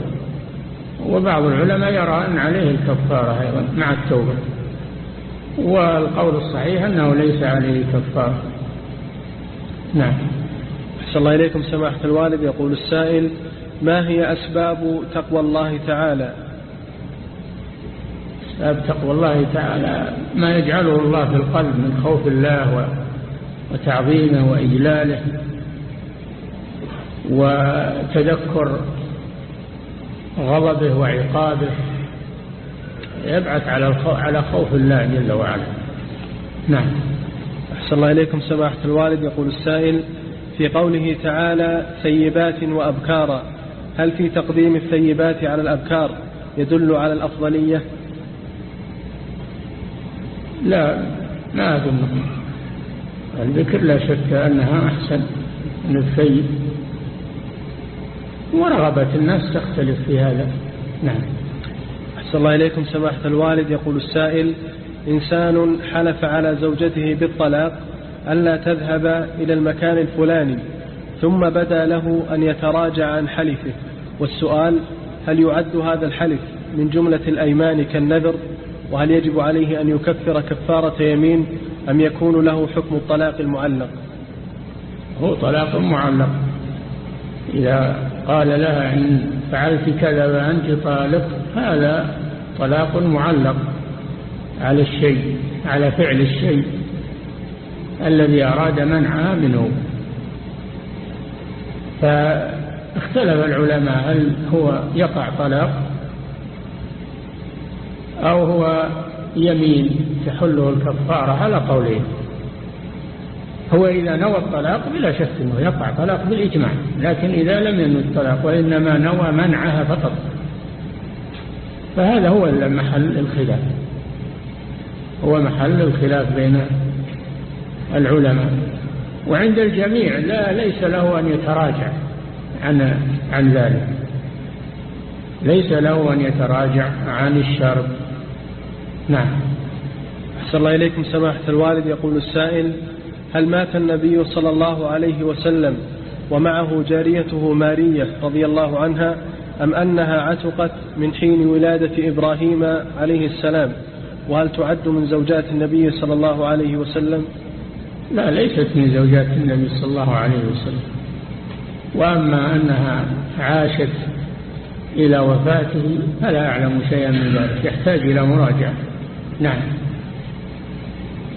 وبعض العلماء يرى أن عليه الكفارة أيضا مع التوبة. والقول الصحيح أنه ليس عليه كفارة نعم. أحسن الله إليكم سماحة الوالد. يقول السائل ما هي أسباب تقوى الله تعالى؟ أسباب تقوى الله تعالى ما يجعله الله في القلب من خوف الله وتعظيمه وإجلاله وتذكر غضبه وعقابه. يبعث على على خوف الله جل وعلا. نعم. أحسن الله إليكم سماحة الوالد. يقول السائل في قوله تعالى ثيبات وأبكارا هل في تقديم الثيبات على الأبكار يدل على الأفضلية؟ لا ما أظن. الذكر لا شك أنها أحسن من الثيب. ورغبة الناس تختلف في هذا. نعم. أحسن الله إليكم سماحة الوالد. يقول السائل إنسان حلف على زوجته بالطلاق ألا تذهب إلى المكان الفلاني ثم بدا له أن يتراجع عن حلفه. والسؤال هل يعد هذا الحلف من جملة الأيمان كالنذر؟ وهل يجب عليه أن يكفر كفارة يمين أم يكون له حكم الطلاق المعلق؟ هو طلاق معلق. إذا قال لها إن فعلت كذا وأنت طالق هذا طلاق معلق على الشيء على فعل الشيء الذي أراد منعها منه. فاختلف العلماء هل هو يقع طلاق أو هو يمين تحله الكفارة على قولين. هو إذا نوى الطلاق بلا شك أنه يقع طلاق بالإجماع لكن إذا لم ينوي الطلاق وإنما نوى منعها فقط. فهذا هو محل الخلاف هو محل الخلاف بين العلماء. وعند الجميع لا ليس له أن يتراجع عن عن ذلك. ليس له أن يتراجع عن الشرب. نعم. أحسن الله إليكم سماحة الوالد. يقول السائل هل مات النبي صلى الله عليه وسلم ومعه جاريته مارية رضي الله عنها أم أنها عتقت من حين ولادة إبراهيم عليه السلام؟ وهل تعد من زوجات النبي صلى الله عليه وسلم؟ لا ليست من زوجات النبي صلى الله عليه وسلم. وأما أنها عاشت إلى وفاته فلا أعلم شيئا من ذلك. يحتاج إلى مراجعة. نعم.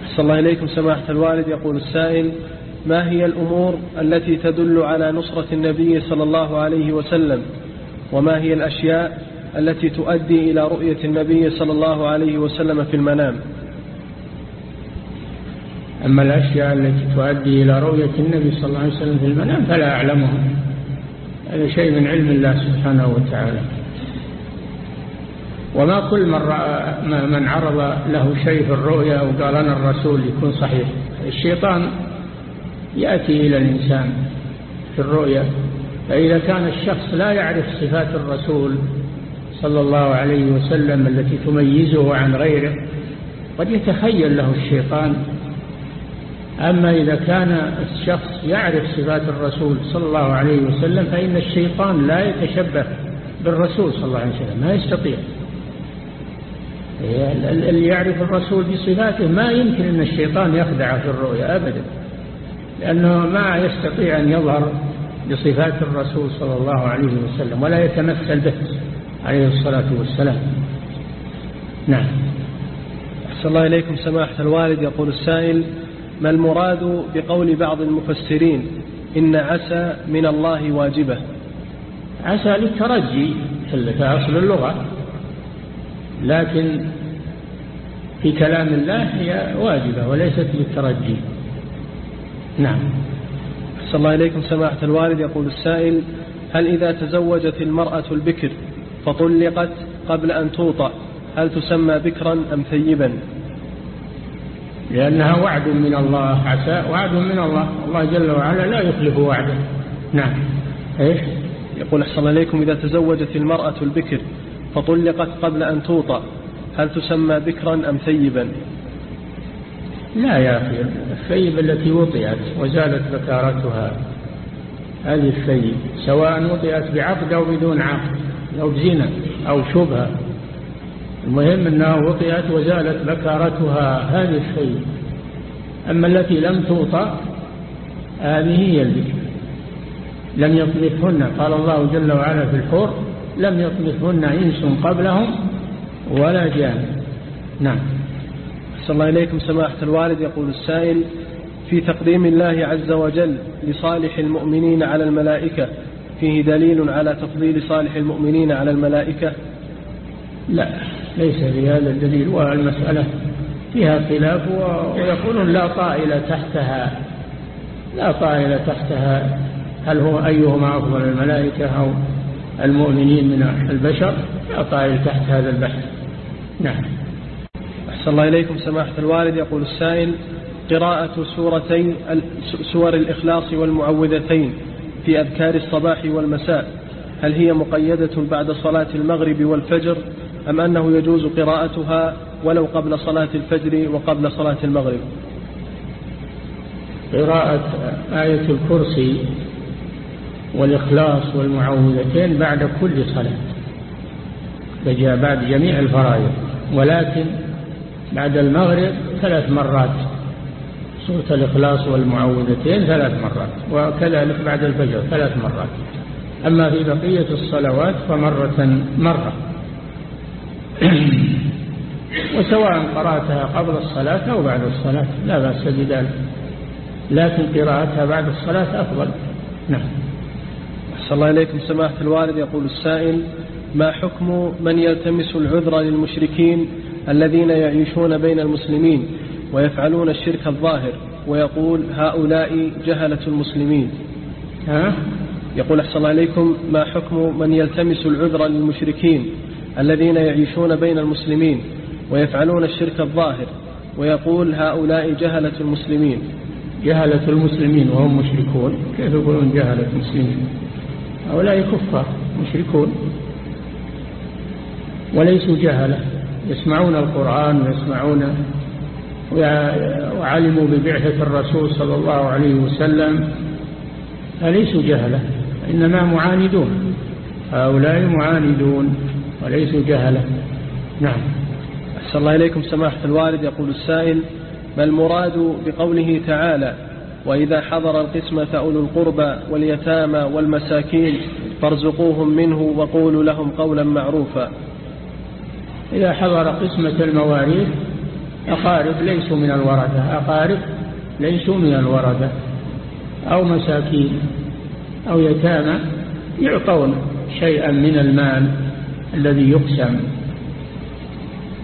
أحسن الله إليكم سماحة الوالد. يقول السائل ما هي الأمور التي تدل على نصرة النبي صلى الله عليه وسلم؟ وما هي الأشياء التي تؤدي إلى رؤية النبي صلى الله عليه وسلم في المنام؟ أما الأشياء التي تؤدي إلى رؤية النبي صلى الله عليه وسلم في المنام فلا أعلمها. هذا شيء من علم الله سبحانه وتعالى. وما كل من, رأى من عرض له شيء في الرؤيا وقال أنا الرسول يكون صحيح. الشيطان يأتي إلى الإنسان في الرؤيا. فإذا كان الشخص لا يعرف صفات الرسول صلى الله عليه وسلم التي تميزه عن غيره قد يتخيل له الشيطان. أما إذا كان الشخص يعرف صفات الرسول صلى الله عليه وسلم فإن الشيطان لا يتشبه بالرسول صلى الله عليه وسلم ما يستطيع. اللي يعرف الرسول بصفاته ما يمكن أن الشيطان يخدعه في الرؤيا أبدا لأنه ما يستطيع أن يظهر بصفات الرسول صلى الله عليه وسلم ولا يتمثل به عليه الصلاة والسلام. نعم. أحسن الله إليكم سماحة الوالد. يقول السائل ما المراد بقول بعض المفسرين إن عسى من الله واجبة؟ عسى للترجي في أصل اللغة. لكن في كلام الله هي واجبة وليست للترجي. نعم. أحسن الله إليكم سماحة الوالد يقول السائل هل إذا تزوجت المرأة البكر فطلقت قبل أن توطأ هل تسمى بكرا أم ثيبا؟ لأنها وعد من الله عسى وعد من الله. الله جل وعلا لا يخلف وعده. نعم. إيش؟ يقول أحسن إليكم إذا تزوجت المرأة البكر فطلقت قبل أن توطأ هل تسمى بكرا أم ثيبا؟ لا يا أخي الثيب التي وطئت وزالت بكارتها هذه الثيب سواء وطئت بعقد أو بدون عقد أو بزنا أو شبهة المهم أنها وطئت وزالت بكارتها هذه الثيب. أما التي لم توطأ هذه هي البكر. لم يطمثهن قال الله جل وعلا في الحور لم يطمثهن إنس قبلهم ولا جان. نعم. صلى الله إليكم سماحة الوالد. يقول السائل في تقديم الله عز وجل لصالح المؤمنين على الملائكة فيه دليل على تفضيل صالح المؤمنين على الملائكة؟ لا ليس في هذا الدليل والمسألة فيها خلاف ويقولون لا طائل تحتها. لا طائل تحتها. هل هو أيهما أفضل الملائكة أو المؤمنين من البشر؟ لا طائل تحت هذا البحث. نعم. أحسن الله إليكم سماحة الوالد. يقول السائل قراءة سورتي سور الإخلاص والمعوذتين في أذكار الصباح والمساء هل هي مقيدة بعد صلاة المغرب والفجر أم أنه يجوز قراءتها ولو قبل صلاة الفجر وقبل صلاة المغرب؟ قراءة آية الكرسي والإخلاص والمعوذتين بعد كل صلاة بعد جميع الفرائض ولكن بعد المغرب ثلاث مرات. سورة الإخلاص والمعوذتين ثلاث مرات وكذلك بعد الفجر ثلاث مرات. أما في بقية الصلوات فمرة مرة. وسواء قرأتها قبل الصلاة أو بعد الصلاة لا بأس بذلك. لكن قراءتها بعد الصلاة أفضل. نعم. أحسن الله إليكم. سماحة الوالد يقول السائل ما حكم من يلتمس العذر للمشركين الذين يعيشون بين المسلمين ويفعلون الشرك الظاهر ويقول هؤلاء جهلة المسلمين. ها؟ يقول أحسن الله عليكم ما حكم من يلتمس العذر للمشركين الذين يعيشون بين المسلمين ويفعلون الشرك الظاهر ويقول هؤلاء جهلة المسلمين؟ جهلة المسلمين وهم مشركون. كيف يقولون جهلة المسلمين؟ هؤلاء كفار مشركون. وليسوا جهلة. يسمعون القرآن ويسمعون وعلموا ببعثة الرسول صلى الله عليه وسلم. فليسوا جهلة؟ إنما معاندون. هؤلاء معاندون وليسوا جهلة. نعم. أحسن الله إليكم سماحة الوالد. يقول السائل ما المراد بقوله تعالى وإذا حضر القسمة أولو القربى واليتامى والمساكين فارزقوهم منه وقولوا لهم قولا معروفا؟ إذا حضر قسمة المواريث أقارب ليسوا من الورثة أقارب ليسوا من الورثة أو مساكين أو يتامى يعطون شيئا من المال الذي يقسم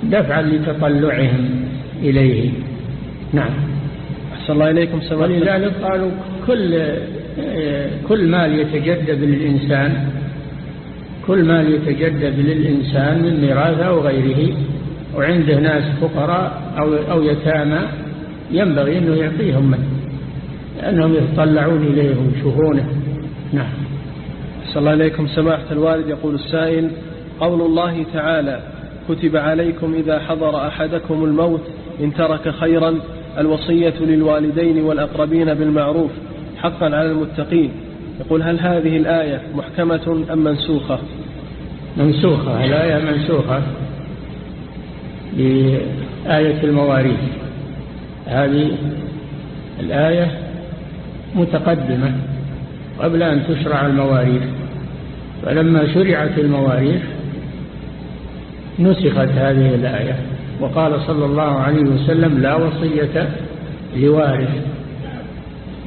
دفعا لتطلعهم إليه. نعم. أحسن الله إليكم سماحة ولذلك قالوا كل كل مال يتجدد للإنسان كل مال يتجدد للإنسان من ميراث أو غيره وعنده ناس فقراء أو, أو يتامى ينبغي أنه يعطيهم منه لأنهم يتطلعون إليه ويشوفونه نعم. صلى الله عليكم. سماحة الوالد يقول السائل قول الله تعالى كتب عليكم إذا حضر أحدكم الموت إن ترك خيرا الوصية للوالدين والأقربين بالمعروف حقا على المتقين. يقول هل هذه الآية محكمة أم منسوخة؟ منسوخة الآية منسوخة بآية المواريث. هذه الآية متقدمة قبل أن تشرع المواريث. فلما شرعت المواريث نسخت هذه الآية وقال صلى الله عليه وسلم لا وصية لوارث.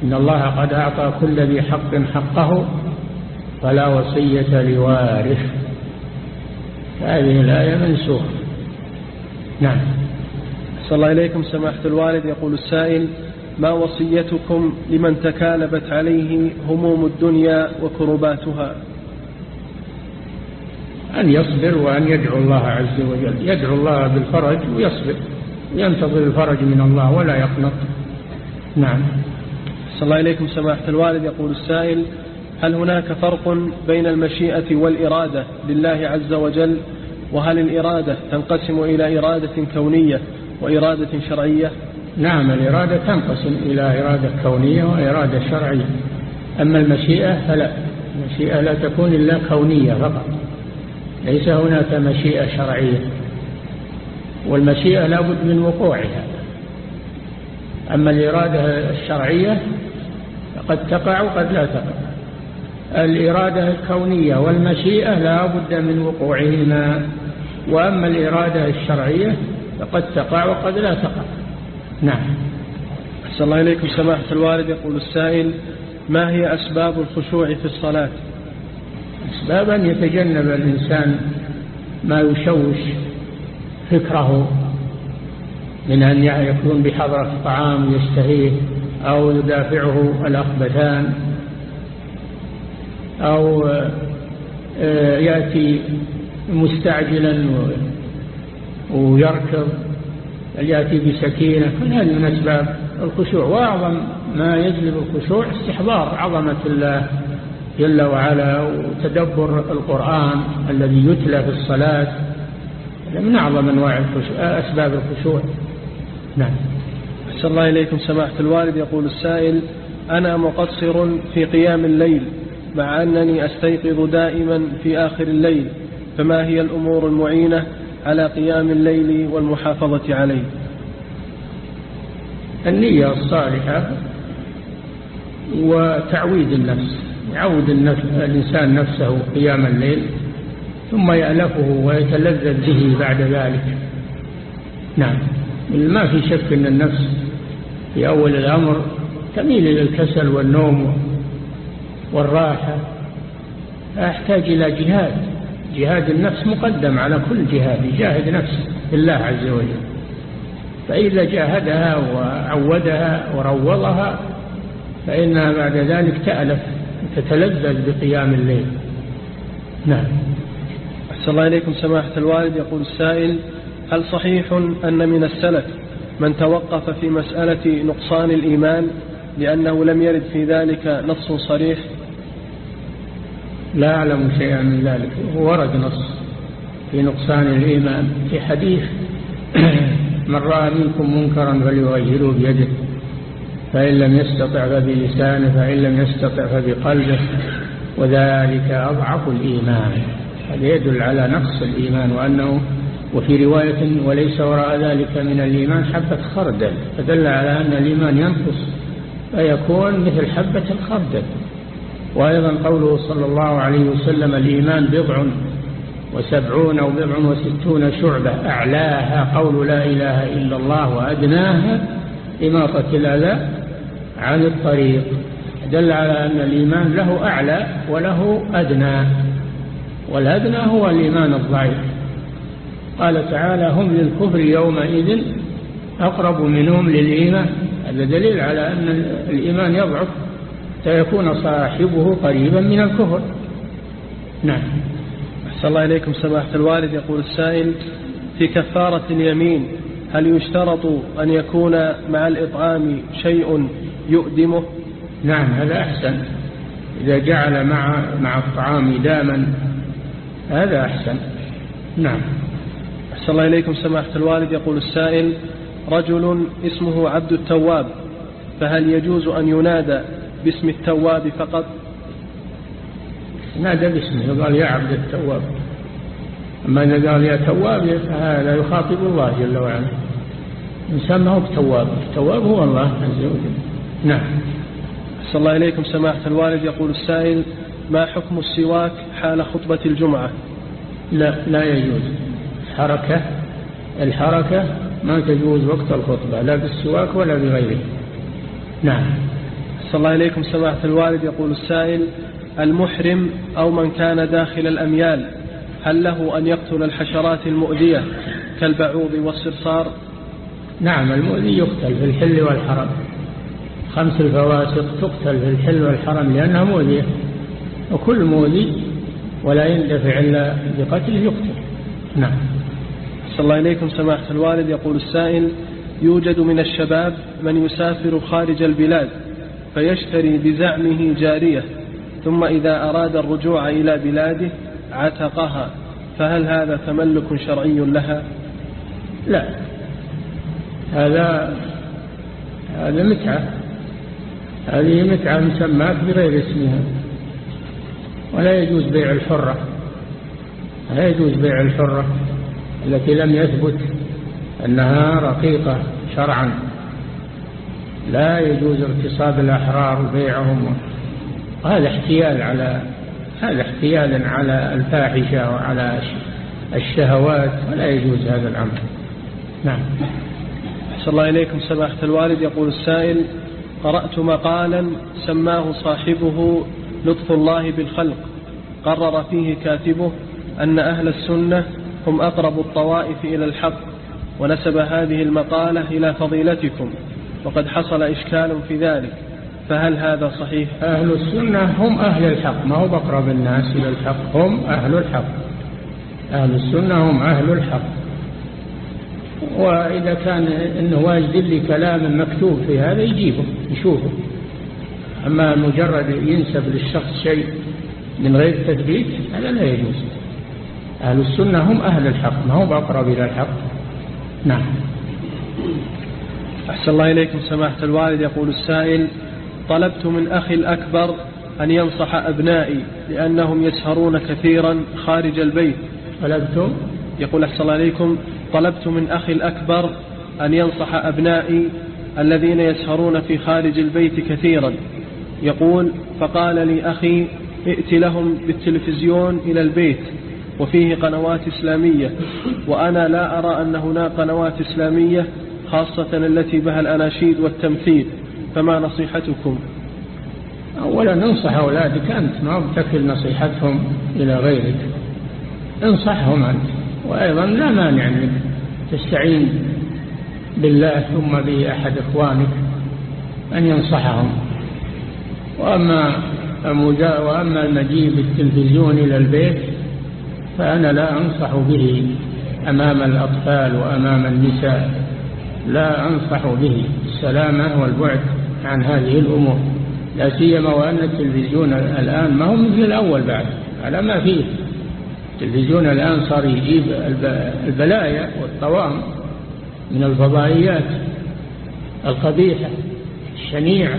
إن الله قد أعطى كل ذي حق حقه فلا وصية لوارث. هذه الآية منسوخة. نعم. صلى الله إليكم سماحة الوالد. يقول السائل ما وصيتكم لمن تكالبت عليه هموم الدنيا وكرباتها؟ أن يصبر وأن يدعو الله عز وجل. يدعو الله بالفرج ويصبر. ينتظر الفرج من الله ولا يقنط. نعم. صلى الله إليكم سماحة الوالد. يقول السائل هل هناك فرق بين المشيئة والإرادة لله عز وجل؟ وهل الإرادة تنقسم إلى إرادة كونية وإرادة شرعية؟ نعم الإرادة تنقسم إلى إرادة كونية وإرادة شرعية. أما المشيئة فلا. المشيئة لا تكون إلا كونية فقط. ليس هناك مشيئة شرعية. والمشيئة لا بد من وقوعها. أما الإرادة الشرعية قد تقع وقد لا تقع. الإرادة الكونية والمشيئة لا بد من وقوعهما. وأما الإرادة الشرعية فقد تقع وقد لا تقع. نعم. أحسن الله إليكم سماحة الوالد. يقول السائل ما هي أسباب الخشوع في الصلاة؟ أسباب أن يتجنب الإنسان ما يشوش فكره من أن يكون بحضرة الطعام يشتهيه أو يدافعه الأخبثان. أو آه، يأتي مستعجلا ويركض يأتي بسكينة كل هذه من أسباب الخشوع. وأعظم ما يجلب الخشوع استحضار عظمة الله جل وعلا وتدبر القرآن الذي يتلى في الصلاة. من أعظم أنواع أسباب الخشوع. نعم. أحسن الله إليكم سماحة الوالد. يقول السائل أنا مقصر في قيام الليل. مع أنني أستيقظ دائما في آخر الليل فما هي الأمور المعينة على قيام الليل والمحافظة عليه؟ النية الصالحة وتعويد النفس يعود النفس الإنسان نفسه قيام الليل ثم يألفه ويتلذذ به بعد ذلك. نعم. ما في شك أن النفس في أول الأمر تميل إلى الكسل والنوم والراحة. أحتاج إلى جهاد. جهاد النفس مقدم على كل جهاد. يجاهد نفسه بالله عز وجل. فإذا جاهدها وعودها وروضها فإنها بعد ذلك تألف وتتلذذ بقيام الليل. نعم. أحسن الله إليكم سماحة الوالد. يقول السائل هل صحيح أن من السلف من توقف في مسألة نقصان الإيمان لأنه لم يرد في ذلك نص صريح؟ لا أعلم شيئا من ذلك. ورد نص في نقصان الإيمان في حديث من رأى منكم منكرا فليغيره بيده فإن لم يستطع فبلسانه فإن لم يستطع فبقلبه وذلك أضعف الإيمان. هذا يدل على نقص الإيمان وأنه وفي رواية وليس وراء ذلك من الإيمان حبة خردل فدل على أن الإيمان ينقص فيكون مثل حبة الخردل. وأيضا قوله صلى الله عليه وسلم الإيمان بضع وسبعون أو بضع وستون شعبة أعلاها قول لا إله إلا الله وأدناها إماطة الأذى عن الطريق. دل على أن الإيمان له أعلى وله أدنى والأدنى هو الإيمان الضعيف. قال تعالى هم للكفر يومئذ أقرب منهم للإيمان. هذا دليل على أن الإيمان يضعف. سيكون صاحبه قريبا من الكفر. نعم. أحسن الله إليكم سماحة الوالد. يقول السائل في كفارة اليمين هل يشترط أن يكون مع الإطعام شيء يؤدمه؟ نعم هذا أحسن. إذا جعل مع مع الطعام داما هذا أحسن. نعم. أحسن الله إليكم سماحة الوالد. يقول السائل رجل اسمه عبد التواب فهل يجوز أن ينادى باسم التواب فقط. نادى باسمه قال يا عبد التواب. أما إذا قال يا تواب فهذا يخاطب الله جل وعلا. الإنسان ما هو بتواب التواب هو الله عز وجل. نعم. أحسن الله إليكم. سماحة الوالد يقول السائل ما حكم السواك حال خطبة الجمعة؟ لا لا يجوز. حركة الحركة ما تجوز وقت الخطبة لا بالسواك ولا بغيره. نعم. صلى الله إليكم سماحة الوالد يقول السائل المحرم أو من كان داخل الأميال هل له أن يقتل الحشرات المؤذية كالبعوض والصرصار؟ نعم المؤذي يقتل في الحل والحرم. خمس الفواسق تقتل في الحل والحرم لأنها مؤذية. وكل مؤذي ولا يندفع إلا بقتله يقتل. نعم. صلى الله إليكم سماحة الوالد يقول السائل يوجد من الشباب من يسافر خارج البلاد فيشتري بزعمه جارية ثم إذا أراد الرجوع إلى بلاده عتقها فهل هذا تملك شرعي لها؟ لا. هذا هذا متعة. هذه متعة مسماة بغير اسمها. ولا يجوز بيع الحرة. لا يجوز بيع الحرة التي لم يثبت أنها رقيقة شرعا. لا يجوز اغتصاب الأحرار وبيعهم هذا احتيال على هذا احتيال على الفاحشة وعلى الشهوات ولا يجوز هذا الأمر. نعم. أحسن الله إليكم سماحة الوالد. يقول السائل قرأت مقالا سماه صاحبه لطف الله بالخلق. قرر فيه كاتبه أن أهل السنة هم أقرب الطوائف إلى الحق ونسب هذه المقالة إلى فضيلتكم. وقد حصل إشكال في ذلك فهل هذا صحيح؟ أهل السنة هم أهل الحق ما هو بقرب الناس إلى الحق؟ هم أهل الحق. أهل السنة هم أهل الحق. وإذا كان إنه واجد لي كلام مكتوب في هذا يجيبه يشوفه. أما مجرد ينسب للشخص شيء من غير تثبيت هذا لا يجوز. أهل السنة هم أهل الحق ما هم أقرب إلى الحق؟ نعم. أحسن الله إليكم سماحة الوالد. يقول السائل طلبت من أخي الأكبر أن ينصح أبنائي لأنهم يسهرون كثيرا خارج البيت. طلبت؟ يقول أحسن الله إليكم طلبت من أخي الأكبر أن ينصح أبنائي الذين يسهرون في خارج البيت كثيرا. يقول فقال لي أخي ائت لهم بالتلفزيون إلى البيت وفيه قنوات إسلامية وأنا لا أرى أن هناك قنوات إسلامية خاصة التي بها الأناشيد والتمثيل فما نصيحتكم؟ أولا انصح أولادك أنت ما بتكل نصيحتهم إلى غيرك. انصحهم أنت وأيضا لا مانع أنك تستعين بالله ثم بأحد إخوانك أن ينصحهم. وأما وأما المجيء بالتلفزيون إلى البيت فأنا لا أنصح به أمام الأطفال وأمام النساء. لا أنصح به السلامة والبعد عن هذه الأمور لا سيما وأن التلفزيون الآن ما هو مثل الأول بعد على ما فيه. التلفزيون الآن صار يجيب البلايا والطوام من الفضائيات القبيحة الشنيعة.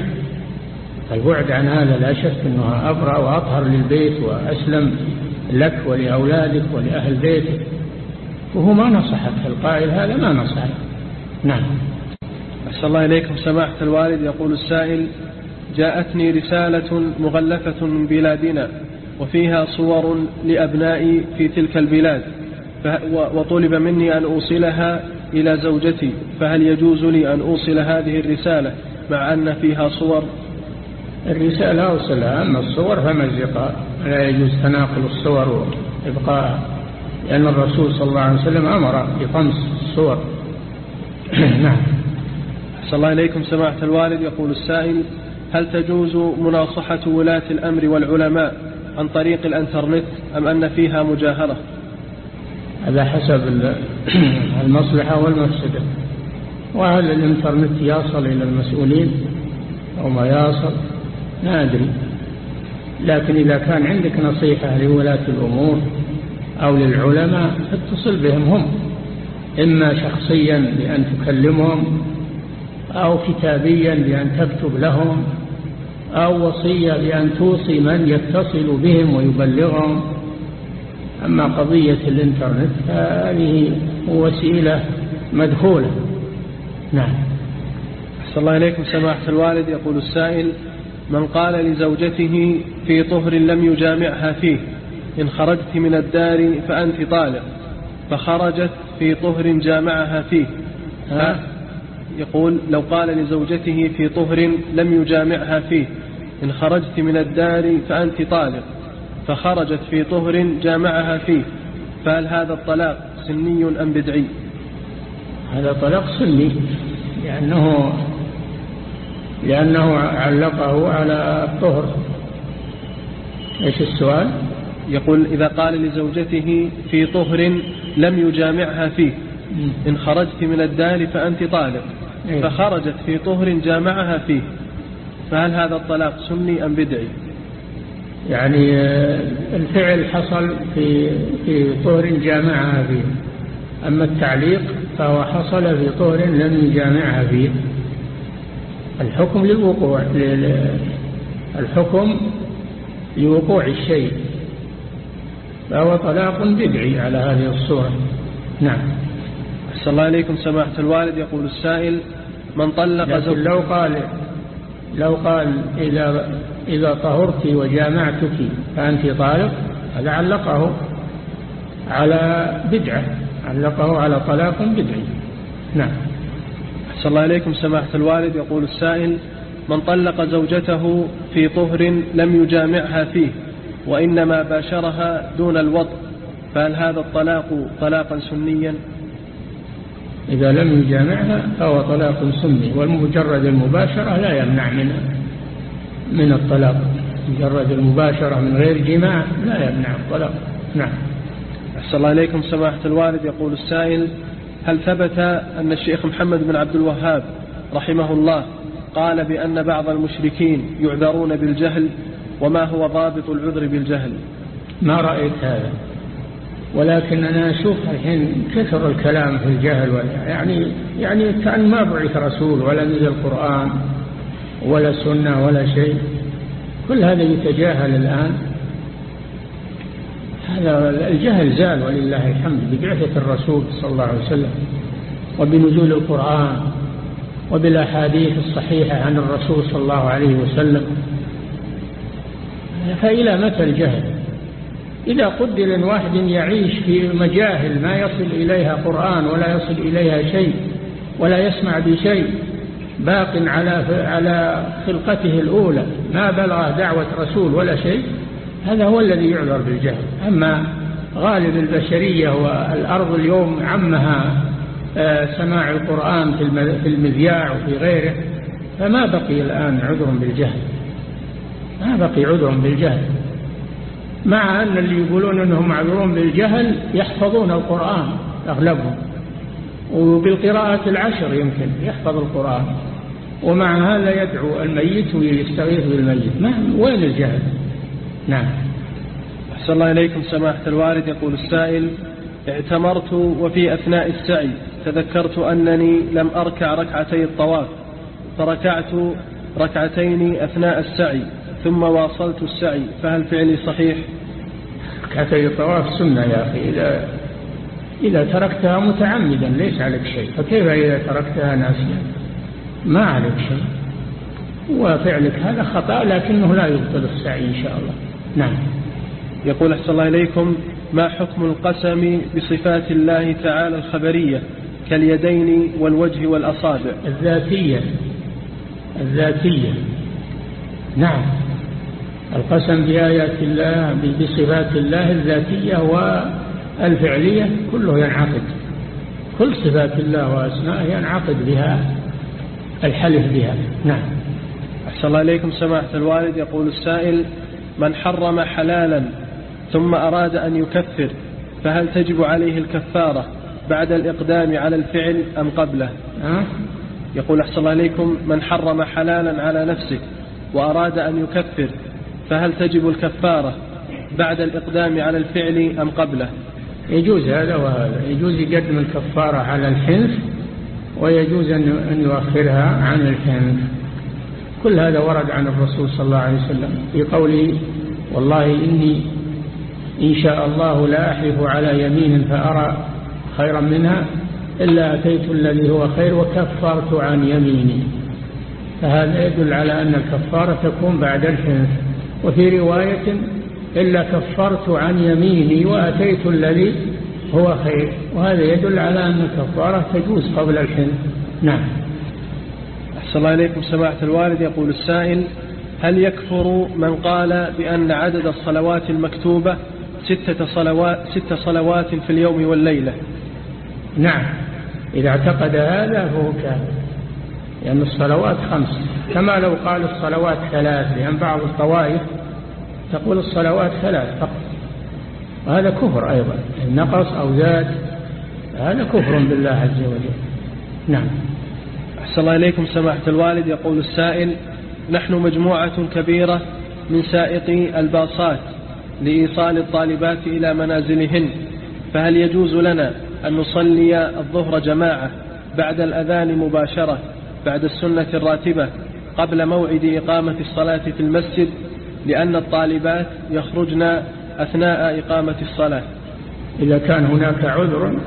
البعد عن هذا لا شك أنه أبرأ وأطهر للبيت وأسلم لك ولأولادك ولأهل بيتك. وهو ما نصحك القائل هذا ما نصحك. نعم. أحسن الله إليكم. سماحة الوالد يقول السائل جاءتني رسالة مغلفة من بلادنا وفيها صور لأبنائي في تلك البلاد وطلب مني أن أوصلها إلى زوجتي فهل يجوز لي أن أوصل هذه الرسالة مع أن فيها صور؟ الرسالة أوصلها أما الصور فمزقها لا يجوز تناقل الصور وإبقاءها لأن الرسول صلى الله عليه وسلم أمر بطمس الصور. نعم. صلى الله إليكم سماحة الوالد. يقول السائل هل تجوز مناصحة ولاة الأمر والعلماء عن طريق الإنترنت أم أن فيها مجاهرة؟ هذا حسب المصلحة والمفسدة. وهل الإنترنت يصل إلى المسؤولين أو ما يصل؟ ما أدري. لكن إذا كان عندك نصيحة لولاة الأمور أو للعلماء اتصل بهم هم. إما شخصيا بأن تكلمهم أو كتابيا بأن تكتب لهم أو وصية بأن توصي من يتصل بهم ويبلغهم. أما قضية الإنترنت فهذه وسيلة مدخولة. نعم. أحسن الله إليكم سماحة الوالد. يقول السائل من قال لزوجته في طهر لم يجامعها فيه إن خرجت من الدار فأنت طالق فخرجت في طهر جامعها فيه. ها؟ يقول لو قال لزوجته في طهر لم يجامعها فيه. إن خرجت من الدار فأنت طالق. فخرجت في طهر جامعها فيه. فهل هذا الطلاق سني أم بدعي؟ هذا طلاق سني لأنه لأنه علقه على الطهر. إيش السؤال؟ يقول إذا قال لزوجته في طهر لم يجامعها فيه إن خرجت من الدار فأنت طالق إيه. فخرجت في طهر جامعها فيه فهل هذا الطلاق سني أم بدعي؟ يعني آه، الفعل حصل في في طهر جامعها فيه. أما التعليق فهو حصل في طهر لم يجامعها فيه. الحكم للوقوع الحكم لوقوع الشيء. فهو طلاق بدعي على هذه الصورة. نعم. أحسن الله إليكم سماحة الوالد. يقول السائل من طلق زوج لو قال لو قال إذا, إذا طهرت وجامعتك فأنت طالق هذا علقه على بدعة علقه على طلاق بدعي. نعم. أحسن الله إليكم سماحة الوالد. يقول السائل من طلق زوجته في طهر لم يجامعها فيه وإنما باشرها دون الوضع فهل هذا الطلاق طلاقا سنيا؟ إذا لم يجامعها فهو طلاق سني والمجرد المباشرة لا يمنع من من الطلاق. مجرد المباشرة من غير جماع لا يمنع الطلاق. نعم. أحسن الله إليكم. سماحة الوالد يقول السائل هل ثبت أن الشيخ محمد بن عبد الوهاب رحمه الله قال بأن بعض المشركين يعذرون بالجهل وما هو ضابط العذر بالجهل. ما رأيت هذا. ولكن أنا أشوف الحين كثر الكلام في الجهل يعني يعني كأن ما بعث رسول ولا نزل القرآن ولا سنة ولا شيء. كل هذا يتجاهل الآن. هذا الجهل زال ولله الحمد ببعثة الرسول صلى الله عليه وسلم وبنزول القرآن وبالأحاديث الصحيحة عن الرسول صلى الله عليه وسلم. فإلى متى الجهل؟ إذا قدر واحد يعيش في مجاهل ما يصل إليها قرآن ولا يصل إليها شيء ولا يسمع بشيء باق على على خلقته الأولى ما بلغ دعوة رسول ولا شيء هذا هو الذي يعذر بالجهل. أما غالب البشرية والأرض اليوم عمها آه، سماع القرآن في المذياع وفي غيره فما بقي الآن عذر بالجهل. ما بقي عذر بالجهل. مع أن اللي يقولون أنهم معذورون بالجهل يحفظون القرآن أغلبهم. وبالقراءة العشر يمكن يحفظ القرآن. ومع هذا يدعو الميت ويستغيث بالميت. ما وين الجهل؟ نعم. أحسن الله إليكم سماحة الوالد. يقول السائل اعتمرت وفي أثناء السعي تذكرت أنني لم أركع ركعتي الطواف فركعت ركعتين أثناء السعي. ثم واصلت السعي فهل فعلي صحيح؟ ركعتي الطواف سنة يا أخي. إذا, إذا تركتها متعمدا ليس عليك شيء. فكيف إذا تركتها ناسيا؟ ما عليك شيء. وفعلك هذا خطأ لكنه لا يبطل السعي إن شاء الله. نعم. يقول أحسن الله إليكم ما حكم القسم بصفات الله تعالى الخبرية كاليدين والوجه والأصابع؟ الذاتية. الذاتية. نعم. القسم بآيات الله بصفات الله الذاتية والفعلية كله ينعقد. كل صفات الله وأسمائه ينعقد بها الحلف بها. نعم. أحسن الله إليكم سماحة الوالد. يقول السائل من حرم حلالا ثم أراد أن يكفر فهل تجب عليه الكفارة بعد الإقدام على الفعل أم قبله؟ أه؟ يقول أحسن الله إليكم من حرم حلالا على نفسه وأراد أن يكفر فهل تجب الكفارة بعد الإقدام على الفعل أم قبله؟ يجوز هذا وهذا. يجوز يقدم الكفارة على الحنث ويجوز أن يؤخرها عن الحنث. كل هذا ورد عن الرسول صلى الله عليه وسلم في قوله والله إني إن شاء الله لا أحلف على يمين فأرى خيرا منها إلا أتيت الذي هو خير وكفرت عن يميني. فهذا يدل على أن الكفارة تكون بعد الحنث. وفي رواية إلا كفرت عن يميني وأتيت الذي هو خير. وهذا يدل على أن الكفارة تجوز قبل الحنث نعم. أحسن الله إليكم سماحة الوالد. يقول السائل هل يكفر من قال بأن عدد الصلوات المكتوبة ستة صلوات, ست صلوات في اليوم والليلة؟ نعم. إذا اعتقد هذا فهو كافر. لأن الصلوات خمس. كما لو قال الصلوات ثلاث لأن بعض الطوائف تقول الصلوات ثلاث فقط. وهذا كفر أيضا نقص أو زاد هذا كفر بالله عز وجل. نعم. أحسن الله إليكم سماحة الوالد. يقول السائل نحن مجموعة كبيرة من سائقي الباصات لإيصال الطالبات إلى منازلهن فهل يجوز لنا أن نصلي الظهر جماعة بعد الأذان مباشرة؟ بعد السنة الراتبة قبل موعد إقامة الصلاة في المسجد لأن الطالبات يخرجن أثناء إقامة الصلاة. إذا كان هناك عذر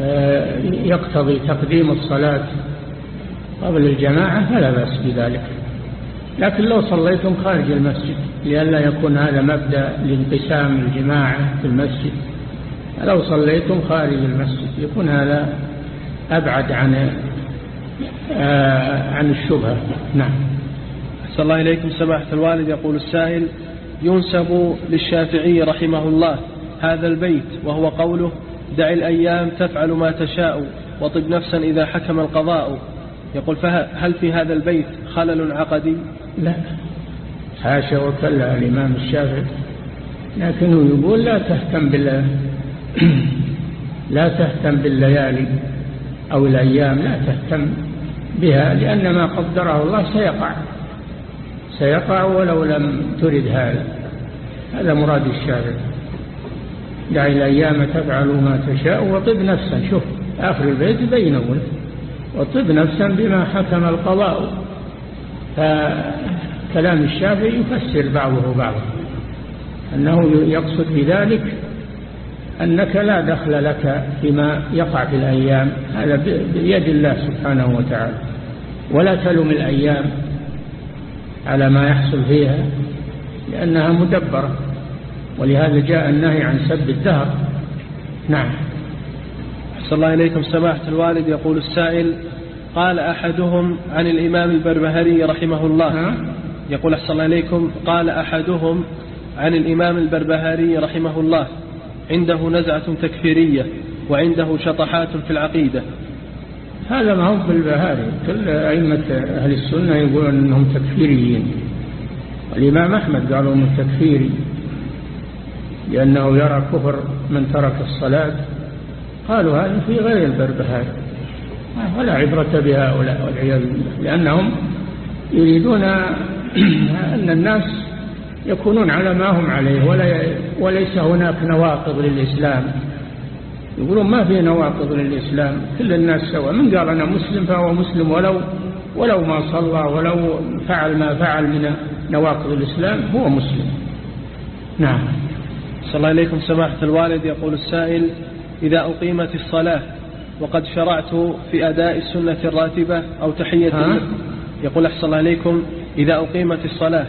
آه، يقتضي تقديم الصلاة قبل الجماعة فلا بأس بذلك. لكن لو صليتم خارج المسجد لئلا يكون هذا مبدأ لانقسام الجماعة في المسجد. لو صليتم خارج المسجد يكون هذا أبعد عن عن الشبهة. نعم. أحسن الله إليكم. سماحة الوالد يقول السائل ينسب للشافعي رحمه الله هذا البيت وهو قوله دع الأيام تفعل ما تشاء وطب نفسا إذا حكم القضاء. يقول فهل في هذا البيت خلل عقدي؟ لا. حاشا وكلا الإمام الشافعي. لكنه يقول لا تهتم بال لا تهتم بالليالي. أو الأيام لا تهتم بها لأن ما قدره الله سيقع. سيقع ولو لم ترد هذا. هذا مراد الشارع دع الأيام تفعل ما تشاء وطب نفسا. شوف آخر البيت بينه وطب نفسا بما حكم القضاء. فكلام الشافعي يفسر بعضه بعضا. أنه يقصد بذلك أنك لا دخل لك فيما يقع في الأيام. هذا بيد الله سبحانه وتعالى. ولا تلم الأيام على ما يحصل فيها لأنها مدبرة. ولهذا جاء النهي عن سب الدهر. نعم. أحسن الله إليكم. سماحة الوالد يقول السائل قال أحدهم عن الإمام البربهري رحمه الله. يقول أحسن الله إليكم قال أحدهم عن الإمام البربهاري رحمه الله. عنده نزعة تكفيرية وعنده شطحات في العقيدة. هذا ما هو بالبهاري كل أئمة أهل السنة يقولون أنهم تكفيريين. الإمام أحمد قالوا أنه تكفيري لأنه يرى كفر من ترك الصلاة. قالوا هذا في غير البربهاري ولا عبرة بهؤلاء والعياذ بالله. لأنهم يريدون أن الناس يكونون على ما هم عليه ولا وليس هناك نواقض للإسلام. يقولون ما في نواقض للإسلام كل الناس سواء من قال أنا مسلم فهو مسلم ولو ولو ما صلى ولو فعل ما فعل من نواقض الإسلام هو مسلم. نعم. صلى الله عليكم سماحة الوالد. يقول السائل إذا أقيمت الصلاة وقد شرعت في أداء السنة الراتبة أو تحية يقول أحسن الله عليكم. إذا أقيمت الصلاة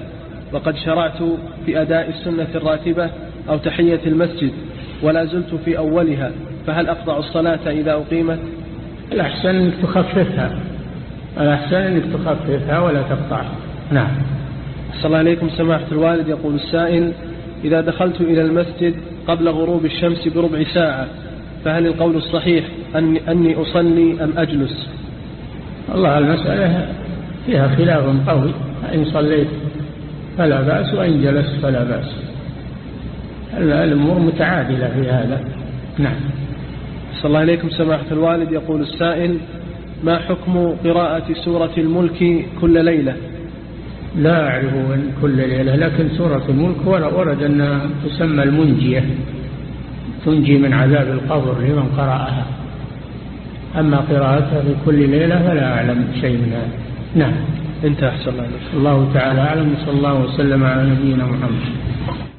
وقد شرعت في أداء السنة الراتبة أو تحية المسجد ولا زلت في أولها فهل أقطع الصلاة إذا أقيمت؟ الأحسن أنك تخففها. الأحسن أنك تخففها ولا تقطعها نعم. صلى الله عليكم سماحة الوالد. يقول السائل إذا دخلت إلى المسجد قبل غروب الشمس بربع ساعة فهل القول الصحيح أني, أني أصلي أم أجلس؟ الله المسألة فيها خلاف قوي. إن صليت فلا بأس وإن جلست فلا بأس. الأمور متعادلة في هذا. نعم. صلى الله عليكم سماحة الوالد. يقول السائل ما حكم قراءة سورة الملك كل ليلة؟ لا أعرف كل ليلة لكن سورة الملك ورد أنها تسمى المنجية تنجي من عذاب القبر لمن قرأها. أما قراءتها في كل ليلة فلا أعلم شيء من هذا. نعم. انت أحسن الله. الله تعالى أعلم صلى الله وسلم على نبينا محمد.